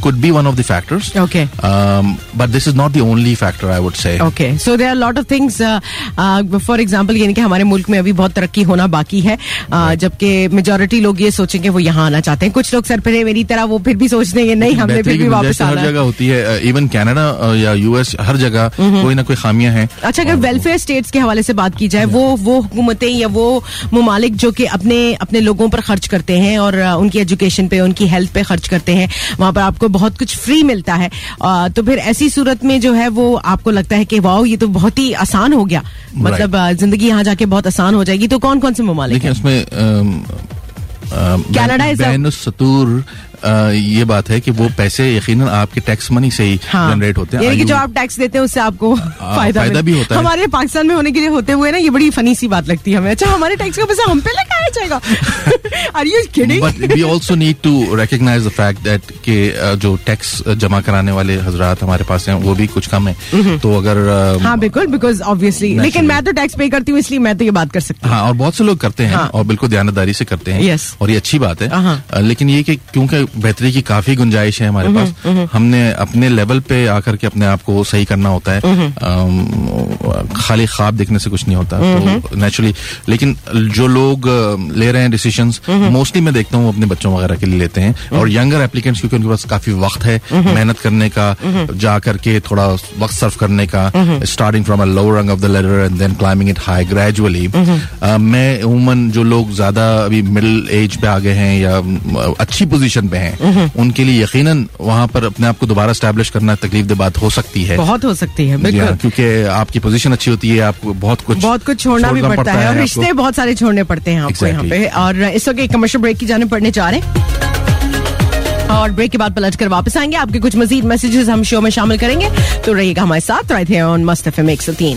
could be one of the factors. Okay. Um, but this is not the only factor, I would say. Okay. So there are a lot of things. Uh, uh, for example, یعنی کہ ہمارے ملک میں ابھی بہت ترقی ہونا باقی ہے uh, جبکہ میجورٹی لوگ یہ سوچیں کہ وہ یہاں آنا چاہتے ہیں کچھ لوگ سر پہ میری طرح وہ پھر بھی سوچ دیں گے نہیں ہم نے پھر بھی واپس آنا ہر جگہ ہوتی ہے uh, ایون کینیڈا uh, یا یو ایس ہر جگہ mm-hmm. کوئی نہ کوئی خامیاں ہیں اچھا اگر uh, ویلفیئر اسٹیٹس کے حوالے سے بات کی جائے وہ وہ حکومتیں یا وہ ممالک جو کہ اپنے اپنے لوگوں پر خرچ کرتے ہیں اور ان کی ایجوکیشن پہ ان کی ہیلتھ پہ خرچ کرتے ہیں وہاں پر آپ آپ کو بہت کچھ فری ملتا ہے۔ تو پھر ایسی صورت میں جو ہے وہ آپ کو لگتا ہے کہ واؤ یہ تو بہت ہی آسان ہو گیا۔ مطلب زندگی یہاں جا کے بہت آسان ہو جائے گی۔ تو کون کون سے ممالک ہیں؟ اس میں کینیڈا یہ بات ہے کہ وہ پیسے یقیناً آپ کے ٹیکس منی سے ہی ہاں، جنریٹ ہوتے ہیں. یعنی کہ جو آپ ٹیکس دیتے ہیں اس سے آپ کو فائدہ بھی ہوتا ہے۔ ہمارے پاکستان میں ہونے کے لیے ہوتے ہوئے نا یہ بڑی فنی سی بات لگتی ہے ہمیں۔ اچھا ہمارے ٹیکس کا پیسہ ہم پہ لگایا جائے گا۔ Are you kidding but we also need to recognize the fact that کہ جو ٹیکس جمع کرانے والے حضرات ہمارے پاس ہیں وہ بھی کچھ کم ہیں۔ تو اگر ہاں بالکل بیکاز آبویسلی لیکن میں تو ٹیکس پے کرتی ہوں اس لیے میں تو یہ بات کر سکتی ہوں۔ ہاں، اور بہت سے لوگ کرتے ہیں ہاں۔ اور بالکل دیانتداری سے کرتے ہیں۔ اور یہ اچھی بات ہے۔ لیکن یہ کہ کیونکہ بہتری کی کافی گنجائش ہے ہمارے پاس۔ ہم نے اپنے لیول پہ آ کر کے اپنے آپ کو صحیح کرنا ہوتا ہے۔ خالی خواب دیکھنے سے کچھ نہیں ہوتا۔ نیچرلی لیکن جو لوگ لے رہے ہیں ڈیسیشنز موسٹلی میں دیکھتا ہوں اپنے بچوں وغیرہ کے لیے لیتے ہیں۔ اور ینگر اپلیکینٹس کیونکہ ان کے پاس کافی وقت ہے محنت کرنے کا جا کر کے تھوڑا وقت صرف کرنے کا starting from low rung of the ladder and then climbing it high gradually میں عموماً جو لوگ زیادہ ابھی مڈل ایج پہ آ ہیں یا اچھی پوزیشن پہ پہ ہیں۔ ان کے لیے یقیناً وہاں پر اپنے آپ کو دوبارہ اسٹیبلش کرنا تکلیف دہ بات ہو سکتی ہے۔ بہت ہو سکتی ہے جی ہاں، کیونکہ آپ کی پوزیشن اچھی ہوتی ہے آپ کو بہت کچھ بہت کچھ چھوڑنا بھی پڑتا ہے اور رشتے بہت سارے چھوڑنے پڑتے ہیں آپ کو یہاں پہ۔ اور اس وقت کمرشل بریک کی جانب پڑنے چاہ رہے ہیں۔ اور بریک کے بعد پلٹ کر واپس آئیں گے۔ آپ کے کچھ مزید میسجز ہم شو میں شامل کریں گے۔ تو رہیے گا ہمارے ساتھ رائے تھے آن مست ایک سو تین۔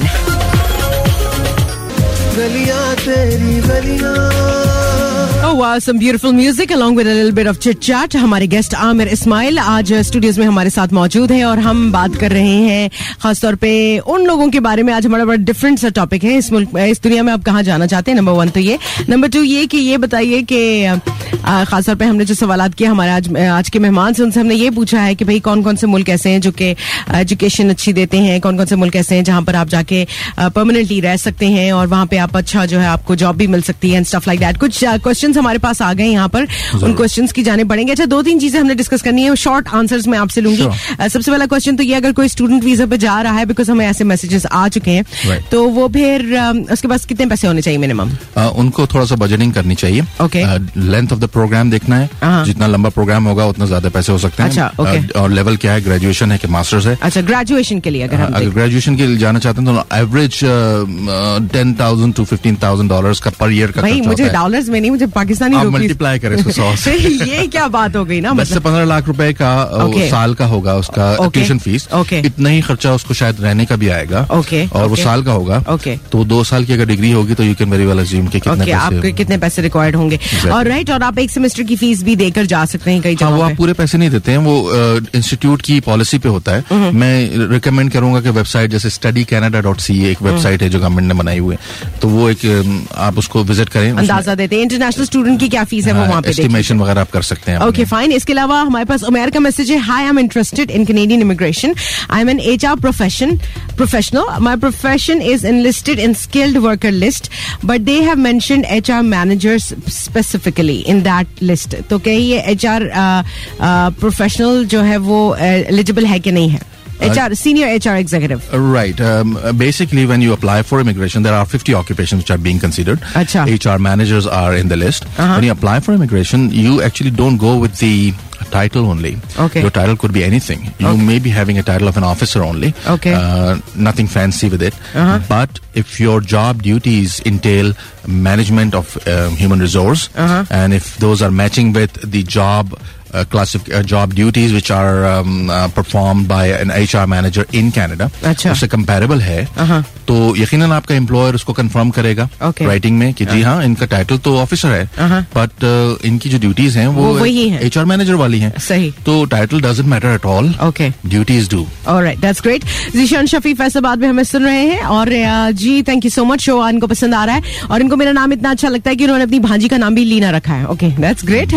گلیاں تیری گلیاں۔ ہمارے گیسٹ عامر اسماعیل آج اسٹوڈیوز میں ہمارے ساتھ موجود ہیں اور ہم بات کر رہے ہیں خاص طور پہ ان لوگوں کے بارے میں آج ہمارا بڑا ڈفرینٹ سا ٹاپک ہے اس ملک اس دنیا میں آپ کہاں جانا چاہتے ہیں نمبر ون تو یہ نمبر ٹو یہ کہ یہ بتائیے کہ خاص طور پہ ہم نے جو سوالات کیا ہمارے آج آج کے مہمان سے ان سے ہم نے یہ پوچھا ہے کہ بھائی کون کون سے ملک ایسے ہیں جو کہ ایجوکیشن اچھی دیتے ہیں کون کون سے ملک ایسے ہیں جہاں پر آپ جا کے پرماننٹلی رہ سکتے ہیں اور وہاں پہ آپ اچھا جو ہے آپ کو جاب بھی مل سکتی ہے اینڈ اسٹف لائک دیٹ کچھ کوشچنس ہمارے پاس آ گئے یہاں پر ان کوشچنس کی جانے پڑیں گے۔ اچھا دو تین چیزیں ہم نے ڈسکس کرنی ہے شارٹ آنسر میں آپ سے لوں گی۔ سب سے پہلا کوشچن تو یہ اگر کوئی اسٹوڈنٹ ویزا پہ جا رہا ہے بیکاز ہمیں ایسے میسجز آ چکے ہیں تو وہ پھر اس کے پاس کتنے پیسے ہونے چاہیے منیمم ان کو تھوڑا سا بجٹنگ کرنی چاہیے۔ Okay length of the program دیکھنا ہے۔ جتنا لمبا پروگرام ہوگا اتنا زیادہ پیسے ہو سکتے ہیں۔ اچھا، اور لیول کیا ہے؟ گریجویشن ہے کہ ماسٹرز ہے۔ اچھا گریجویشن کے لیے اگر گریجویشن کے لیے جانا چاہتے ہیں تو average ten thousand to fifteen thousand dollar کا پر ایئر کا مجھے ڈالرز میں نہیں مجھے پاکستان پاکستانی ملٹی پلائی کریں یہ کیا بات ہو گئی نا؟ دس سے مطلب پندرہ لاکھ روپے کا سال کا ہوگا اس کا ٹیوشن فیس اتنا ہی خرچہ اس کو شاید رہنے کا بھی آئے گا۔ اور وہ سال کا ہوگا۔ تو دو سال کی اگر ڈگری ہوگی تو you can very well assume کہ آپ کتنے پیسے ریکوائرڈ ہوں گے۔ اور رائٹ اور آپ ایک سیمسٹر کی فیس بھی دے کر جا سکتے ہیں کئی ہاں، وہ آپ پورے پیسے نہیں دیتے ہیں وہ انسٹیٹیوٹ کی پالیسی پہ ہوتا ہے۔ میں ریکمینڈ کروں گا کہ ویب سائٹ جیسے اسٹڈی کینیڈا ڈاٹ سی ایک ویب سائٹ ہے جو گورنمنٹ نے بنائی ہوئی تو وہ ایک آپ اس کو وزٹ کریں۔ اندازہ دیتے ہیں۔ انٹرنیشنل اسٹوڈنٹ کی کیا فیس ہے وہ ہاں، وہاں پہ وغیرہ آپ کر سکتے ہیں اوکے فائن اس کے علاوہ ہمارے پاس عمیر کا میسج ہے۔ Hi am interested in Canadian immigration I am an H R profession professional my profession is unlisted in skilled worker list but they have mentioned H R manager specifically in that list تو کہ یہ H R professional جو ہے وہ eligible ہے کہ نہیں ہے؟ Right basically nothing fancy with it but if you job duties assignment of human resource are matching uh, classif- uh, job duties which are um, uh, performed by an HR اس سے comparable ہے تو یقیناً آپ کا employer اس کو confirm کرے گا writing میں کہ جی ہاں ان کا ٹائٹل تو آفیسر ہے uh-huh. بٹ uh, ان کی جو ڈیوٹیز ہیں وہ ایچ آر مینیجر والی ہیں۔ تو title doesn't matter at all duties do that's great Zeeshan Shafi Faisalabad میں ہمیں سن رہے ہیں اور uh, G thank you so much show ان کو پسند آ رہا ہے اور ان کو میرا نام اتنا اچھا لگتا ہے کہ انہوں نے اپنی بھانجی کا نام بھی لینا رکھا ہے۔ Okay that's great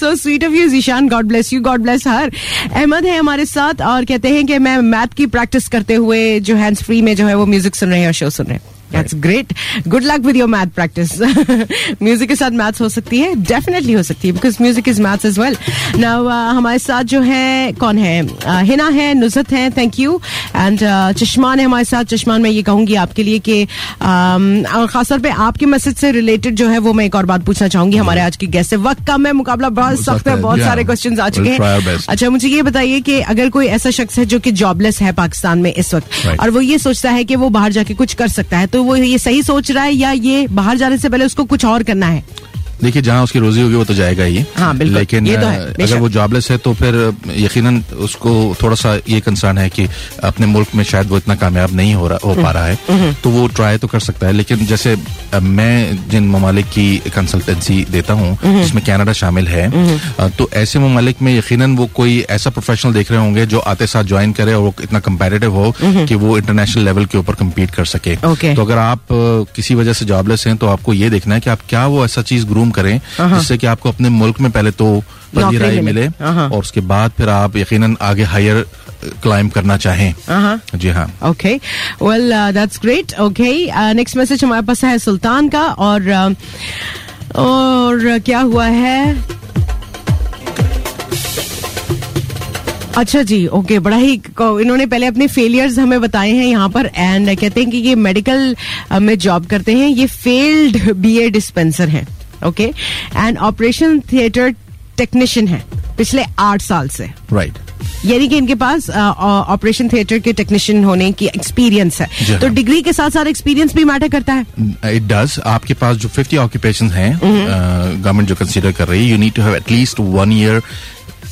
so sweet of you Zeeshan God bless you God bless ہر احمد ہے ہمارے ساتھ اور کہتے ہیں کہ میں میتھ کی پریکٹس کرتے ہوئے جو ہینڈس فری میں جو ہے وہ میوزک سن رہے ہیں اور شو سن رہے ہیں۔ That's great good luck with your math practice music کے ساتھ میتھس ہو سکتی ہے ڈیفینیٹلی ہو سکتی ہے because music is maths as well نا ہمارے ساتھ جو ہے کون ہے ہنا ہے نزت ہے تھینک یو اینڈ چشمان ہے ہمارے ساتھ چشمان میں یہ کہوں گی آپ کے لیے کہ خاص طور پہ آپ کے میسج سے ریلیٹڈ جو ہے وہ میں ایک اور بات پوچھنا چاہوں گی ہمارے آج کے گیسٹ سے وقت کم ہے مقابلہ بہت سخت ہے بہت سارے کوشچنز آ چکے ہیں اچھا مجھے یہ بتائیے کہ اگر کوئی ایسا شخص ہے جو کہ جاب لیس ہے پاکستان میں اس وقت اور وہ یہ سوچتا ہے کہ وہ باہر جا کے کچھ کر سکتا ہے تو وہ یہ صحیح سوچ رہا ہے یا یہ باہر جانے سے پہلے اس کو کچھ اور کرنا ہے؟ دیکھیے جہاں اس کی روزی ہوگی وہ تو جائے گا ہی۔ لیکن اگر وہ جاب لیس ہے تو پھر یقیناً اس کو تھوڑا سا یہ کنسرن ہے کہ اپنے ملک میں شاید وہ اتنا کامیاب نہیں ہو رہا ہو پا رہا ہے۔ تو وہ ٹرائی تو کر سکتا ہے لیکن جیسے میں جن ممالک کی کنسلٹنسی دیتا ہوں جس میں کینیڈا شامل ہے تو ایسے ممالک میں یقیناً وہ کوئی ایسا پروفیشنل دیکھ رہے ہوں گے جو آتے ساتھ جوائن کرے اور وہ اتنا کمپیریٹو ہو کہ وہ انٹرنیشنل لیول کے اوپر کمپیٹ کر سکے۔ تو اگر آپ کسی وجہ سے جاب لیس ہیں تو آپ کو یہ دیکھنا ہے کہ آپ کیا وہ ایسا چیز گروم کریں جس سے کہ آپ کو اپنے ملک میں پہلے تو پہلی رائے ملے۔ اور اس کے بعد پھر آپ یقیناً آگے ہائر کلائم کرنا چاہیں۔ جی ہاں۔ Okay well that's great okay next message ہمارے پاس ہے سلطان کا اور uh, اور کیا ہوا ہے؟ اچھا جی اوکے بڑا ہی انہوں نے پہلے اپنے فیلئرز ہمیں بتائے ہیں یہاں پر اینڈ کہتے ہیں کہ یہ میڈیکل uh, میں جاب کرتے ہیں یہ فیلڈ بی اے ڈسپینسر ہیں۔ Okay and operation theatre technician ہے پچھلے آٹھ سال سے۔ رائٹ یعنی کہ ان کے پاس آپریشن تھیٹر کے ٹیکنیشین ہونے کی ایکسپیرینس ہے۔ جی تو ہاں۔ ڈگری کے ساتھ ساتھ ایکسپیرینس بھی میٹر کرتا ہے۔ mm, اٹ ڈز آپ کے پاس جو ففٹی آکوپیشن ہیں mm-hmm. گورنمنٹ جو کنسیڈر کر رہی ہے you need to have at least one year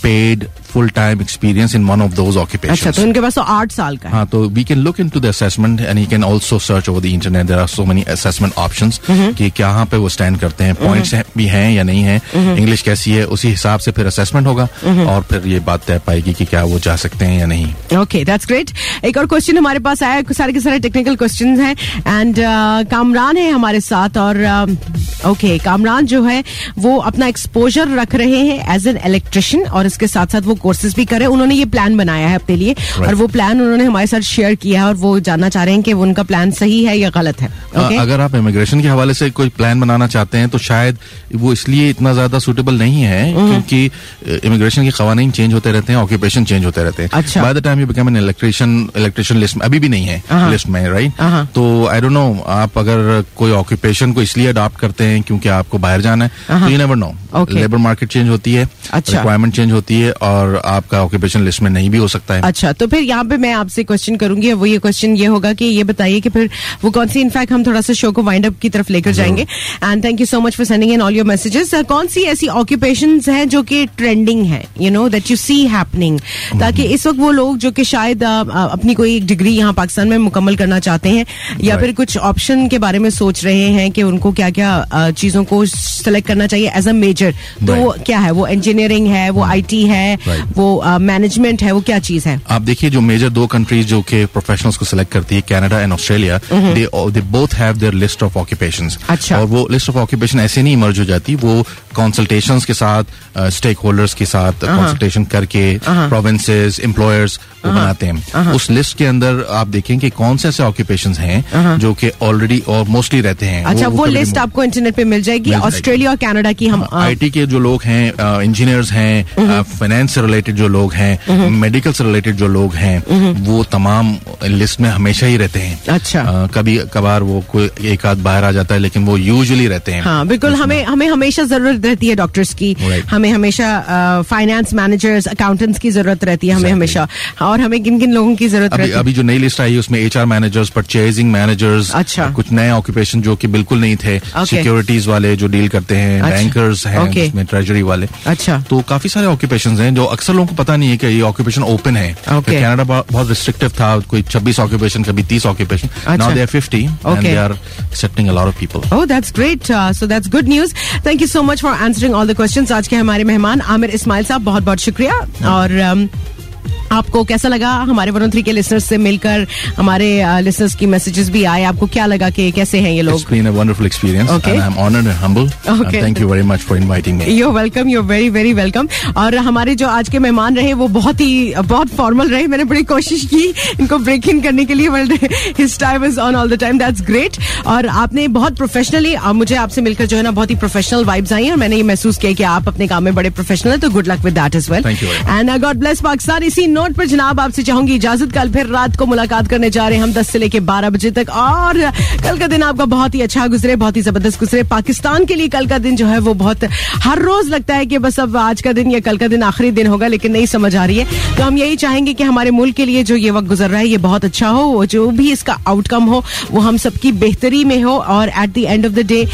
paid full time experience in one of those occupation اچھا تو ان کے پاس تو آٹھ سال کا ہاں تو we can look in to the assessment and you can also search over the internet there are so many assessment options کہ کہاں پہ وہ اسٹینڈ کرتے ہیں پوائنٹس mm-hmm. بھی ہیں یا نہیں ہیں۔ mm-hmm. انگلش کیسی ہے اسی حساب سے پھر اسسمنٹ ہوگا mm-hmm. اور پھر یہ بات طے پائے گی کہ کیا وہ جا سکتے ہیں یا نہیں۔ اوکے دیٹس گریٹ ایک اور کوشچن ہمارے پاس آیا سارے کے سارے ٹیکنیکل کوشچن ہیں۔ اینڈ uh, کامران ہے ہمارے ساتھ اور um, اوکے کامران جو ہے وہ اپنا ایکسپوجر رکھ رہے ہیں ایز این الیکٹریشین اور اس کے ساتھ ساتھ وہ کورسز بھی کرے. انہوں نے یہ پلان بنایا ہے اپنے لیے. اور وہ پلان انہوں نے ہمارے ساتھ شیئر کیا ہے اور وہ جاننا چاہ رہے ہیں کہ ان کا پلان صحیح ہے یا غلط ہے. اگر آپ امیگریشن کے حوالے سے کوئی پلان بنانا چاہتے ہیں تو شاید وہ اس لیے اتنا زیادہ سوٹیبل نہیں ہے کیونکہ امیگریشن کے قوانین چینج ہوتے رہتے ہیں آکوپیشن چینج ہوتے رہتے ہیں. By the time you become an electrician electrician list میں ابھی بھی نہیں ہے. لسٹ میں رائٹ تو آئی ڈونٹ نو آپ اگر کوئی آکوپیشن کو اس لیے اڈاپٹ کرتے ہیں کیونکہ آپ کو باہر جانا ہے تو you never know labour market change ہوتی ہے اچھا. ریکوائرمنٹ چینج ہوتی ہے اور اور آپ کا آکوپیشن لسٹ میں نہیں بھی ہو سکتا ہے۔ اچھا تو پھر یہاں پہ میں آپ سے کوشچن کروں گی وہ یہ کوشچن یہ ہوگا کہ یہ بتائیے کہ پھر وہ کون سی انفیکٹ ہم تھوڑا سا شو کو وائنڈ اپ کی طرف لے کر جائیں گے۔ And thank you so much for sending in all your messages کون سی ایسی آکوپیشن ہیں جو کہ ٹرینڈنگ ہے you know that you see happening تاکہ اس وقت وہ لوگ جو کہ شاید اپنی کوئی ڈگری یہاں پاکستان میں مکمل کرنا چاہتے ہیں یا پھر کچھ آپشن کے بارے میں سوچ رہے ہیں کہ ان کو کیا کیا چیزوں کو سلیکٹ کرنا چاہیے ایز اے میجر تو کیا ہے؟ وہ انجینئرنگ ہے وہ آئی ٹی ہے۔ وہ مینجمنٹ ہے وہ کیا چیز ہے؟ آپ دیکھیے جو میجر دو کنٹریز جو کہ پروفیشنلس کو سلیکٹ کرتی ہے Canada and Australia they both have their list of occupation اور وہ لسٹ آف آکوپیشن ایسے نہیں مرج ہو جاتی وہ کنسلٹیشن کے ساتھ اسٹیک ہولڈرس کے ساتھ کنسلٹیشن کر کے پروونسز امپلائرس بناتے ہیں۔ اس لسٹ کے اندر آپ دیکھیں کہ کون سے ایسے آکوپیشن ہیں جو کہ آلریڈی اور موسٹلی رہتے ہیں۔ اچھا وہ لسٹ آپ کو انٹرنیٹ پہ مل جائے گی آسٹریلیا اور کینیڈا کی ہم آئی ٹی کے جو لوگ ہیں انجینئرز ہیں فائنینس سے ریلیٹڈ جو لوگ ہیں میڈیکل سے ریلیٹڈ جو لوگ ہیں وہ تمام لسٹ میں ہمیشہ ہی رہتے ہیں۔ اچھا۔ کبھی کبھار وہ کوئی ایک آدھ باہر آ جاتا ہے لیکن وہ یوزلی رہتے ہیں۔ ہاں بالکل۔ ہمیں ہمیں ہمیشہ ضرورت رہتی ہے ڈاکٹرس کی۔ ہمیں ہمیشہ فائنانس مینیجرز اکاؤنٹنٹس کی ضرورت رہتی ہے ہمیں ہمیشہ۔ اور ہمیں کن کن لوگوں کی ضرورت رہتی ہے؟ ابھی جو نئی لسٹ آئی اس میں H R managers purchasing managers اچھا۔ کچھ نئے آکوپیشن جو کہ بالکل نہیں تھے سیکورٹیز والے جو ڈیل کرتے ہیں اچھا۔ بینکرز ہیں ٹریجری والے۔ اچھا۔ تو کافی سارے آکوپیشن ہیں جو اکثر لوگوں کو پتا نہیں ہے کہ یہ آکوپیشن اوپن ہے کینیڈا بہت ریسٹرکٹیو تھا کوئی چھبیس آکوپیشن کبھی تیس occupation now they are fifty are accepting a of people oh that's great so that's good news thank you so much for answering all the question آج کے ہمارے مہمان عامر اسماعیل صاحب بہت بہت شکریہ۔ ہاں۔ اور um, آپ کو کیسا لگا؟ ہمارے ون تھری کے لسنر سے مل کر ہمارے لسنرز کی میسجز بھی آئے۔ آپ کو کیا لگا کہ کیسے ہیں یہ لوگ؟ اور ہمارے جو آج کے مہمان رہے وہ بہت ہی بہت فارمل رہے۔ میں نے بڑی کوشش کی ان کو بریک ان کرنے کے لیے ہز گریٹ اور آپ نے بہت پروفیشنلی مجھے آپ سے مل کر جو ہے نا بہت ہی پروفیشنل وائبز آئی اور میں نے یہ محسوس کیا کہ آپ اپنے کام میں بڑے پروفیشنل ہیں تو good luck with that as well and God bless Pakistan اسی نوٹ پر جناب آپ سے چاہوں گی اجازت، کل پھر رات کو ملاقات کرنے جا رہے ہیں ہم دس سے لے کے بارہ بجے تک۔ اور کل کا دن آپ کا بہت ہی اچھا گزرے، بہت ہی زبردست گزرے۔ پاکستان کے لیے کل کا دن جو ہے وہ بہت ہر روز لگتا ہے کہ بس اب آج کا دن یا کل کا دن آخری دن ہوگا، لیکن نہیں سمجھ آ رہی ہے۔ تو ہم یہی چاہیں گے کہ ہمارے ملک کے لیے جو یہ وقت گزر رہا ہے، یہ بہت اچھا ہو، وہ جو بھی اس کا آؤٹ کم ہو، وہ ہم سب کی بہتری میں ہو۔ اور at the end of the day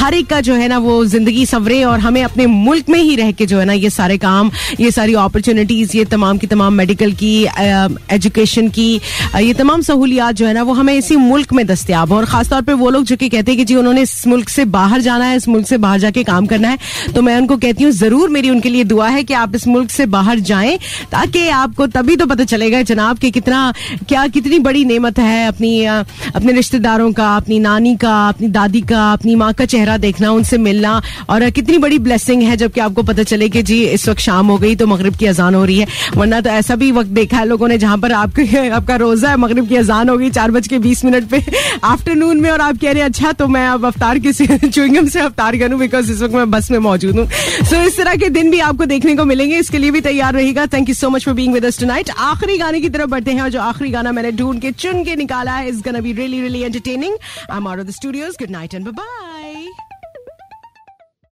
ہر ایک کا جو ہے نا وہ زندگی سنورے اور ہمیں اپنے ملک میں ہی رہ کے جو ہے نا یہ سارے کام، یہ ساری اپرچونیٹیز یہ تمام کی تمام میڈیکل کی um, ایجوکیشن کی uh, یہ تمام سہولیات جو ہے نا وہ ہمیں اسی ملک میں دستیاب ہو اور خاص طور پہ وہ لوگ جو کہ کہتے ہیں کہ جی انہوں نے اس ملک سے باہر جانا ہے، اس ملک سے باہر جا کے کام کرنا ہے، تو میں ان کو کہتی ہوں ضرور میری ان کے لیے دعا ہے کہ آپ اس ملک سے باہر جائیں تاکہ آپ کو تبھی تو پتہ چلے گا جناب کہ کتنا، کیا کتنی بڑی نعمت ہے اپنی uh, اپنے رشتے داروں کا، اپنی نانی کا، اپنی دادی کا، اپنی ماں کا چہرہ دیکھنا، ان سے ملنا اور کتنی بڑی بلیسنگ ہے جبکہ آپ کو پتہ چلے کہ جی اس وقت شام ہو گئی تو مغرب کی اذان ہو رہی ہے، ورنہ تو ایسا ایسا بھی وقت دیکھا ہے۔ لوگوں نے جہاں پر آپ کا آپ کا روزہ ہے مغرب کی اذان ہوگی چار بج کے بیس منٹ پہ آفٹر نون میں اور آپ کہہ رہے ہیں اچھا تو میں اب افطار کے چوئنگم سے افطار کروں بیکاز اس وقت میں بس میں موجود ہوں۔ سو so, اس طرح کے دن بھی آپ کو دیکھنے کو ملیں گے۔ اس کے لیے بھی تیار رہے گا۔ Thank you so much for being with tonight آخری گانے کی طرف بڑھتے ہیں اور جو آخری گانا میں نے ڈھونڈ کے چن کے نکالا ہے is gonna be really really entertaining I R the studios good night and bye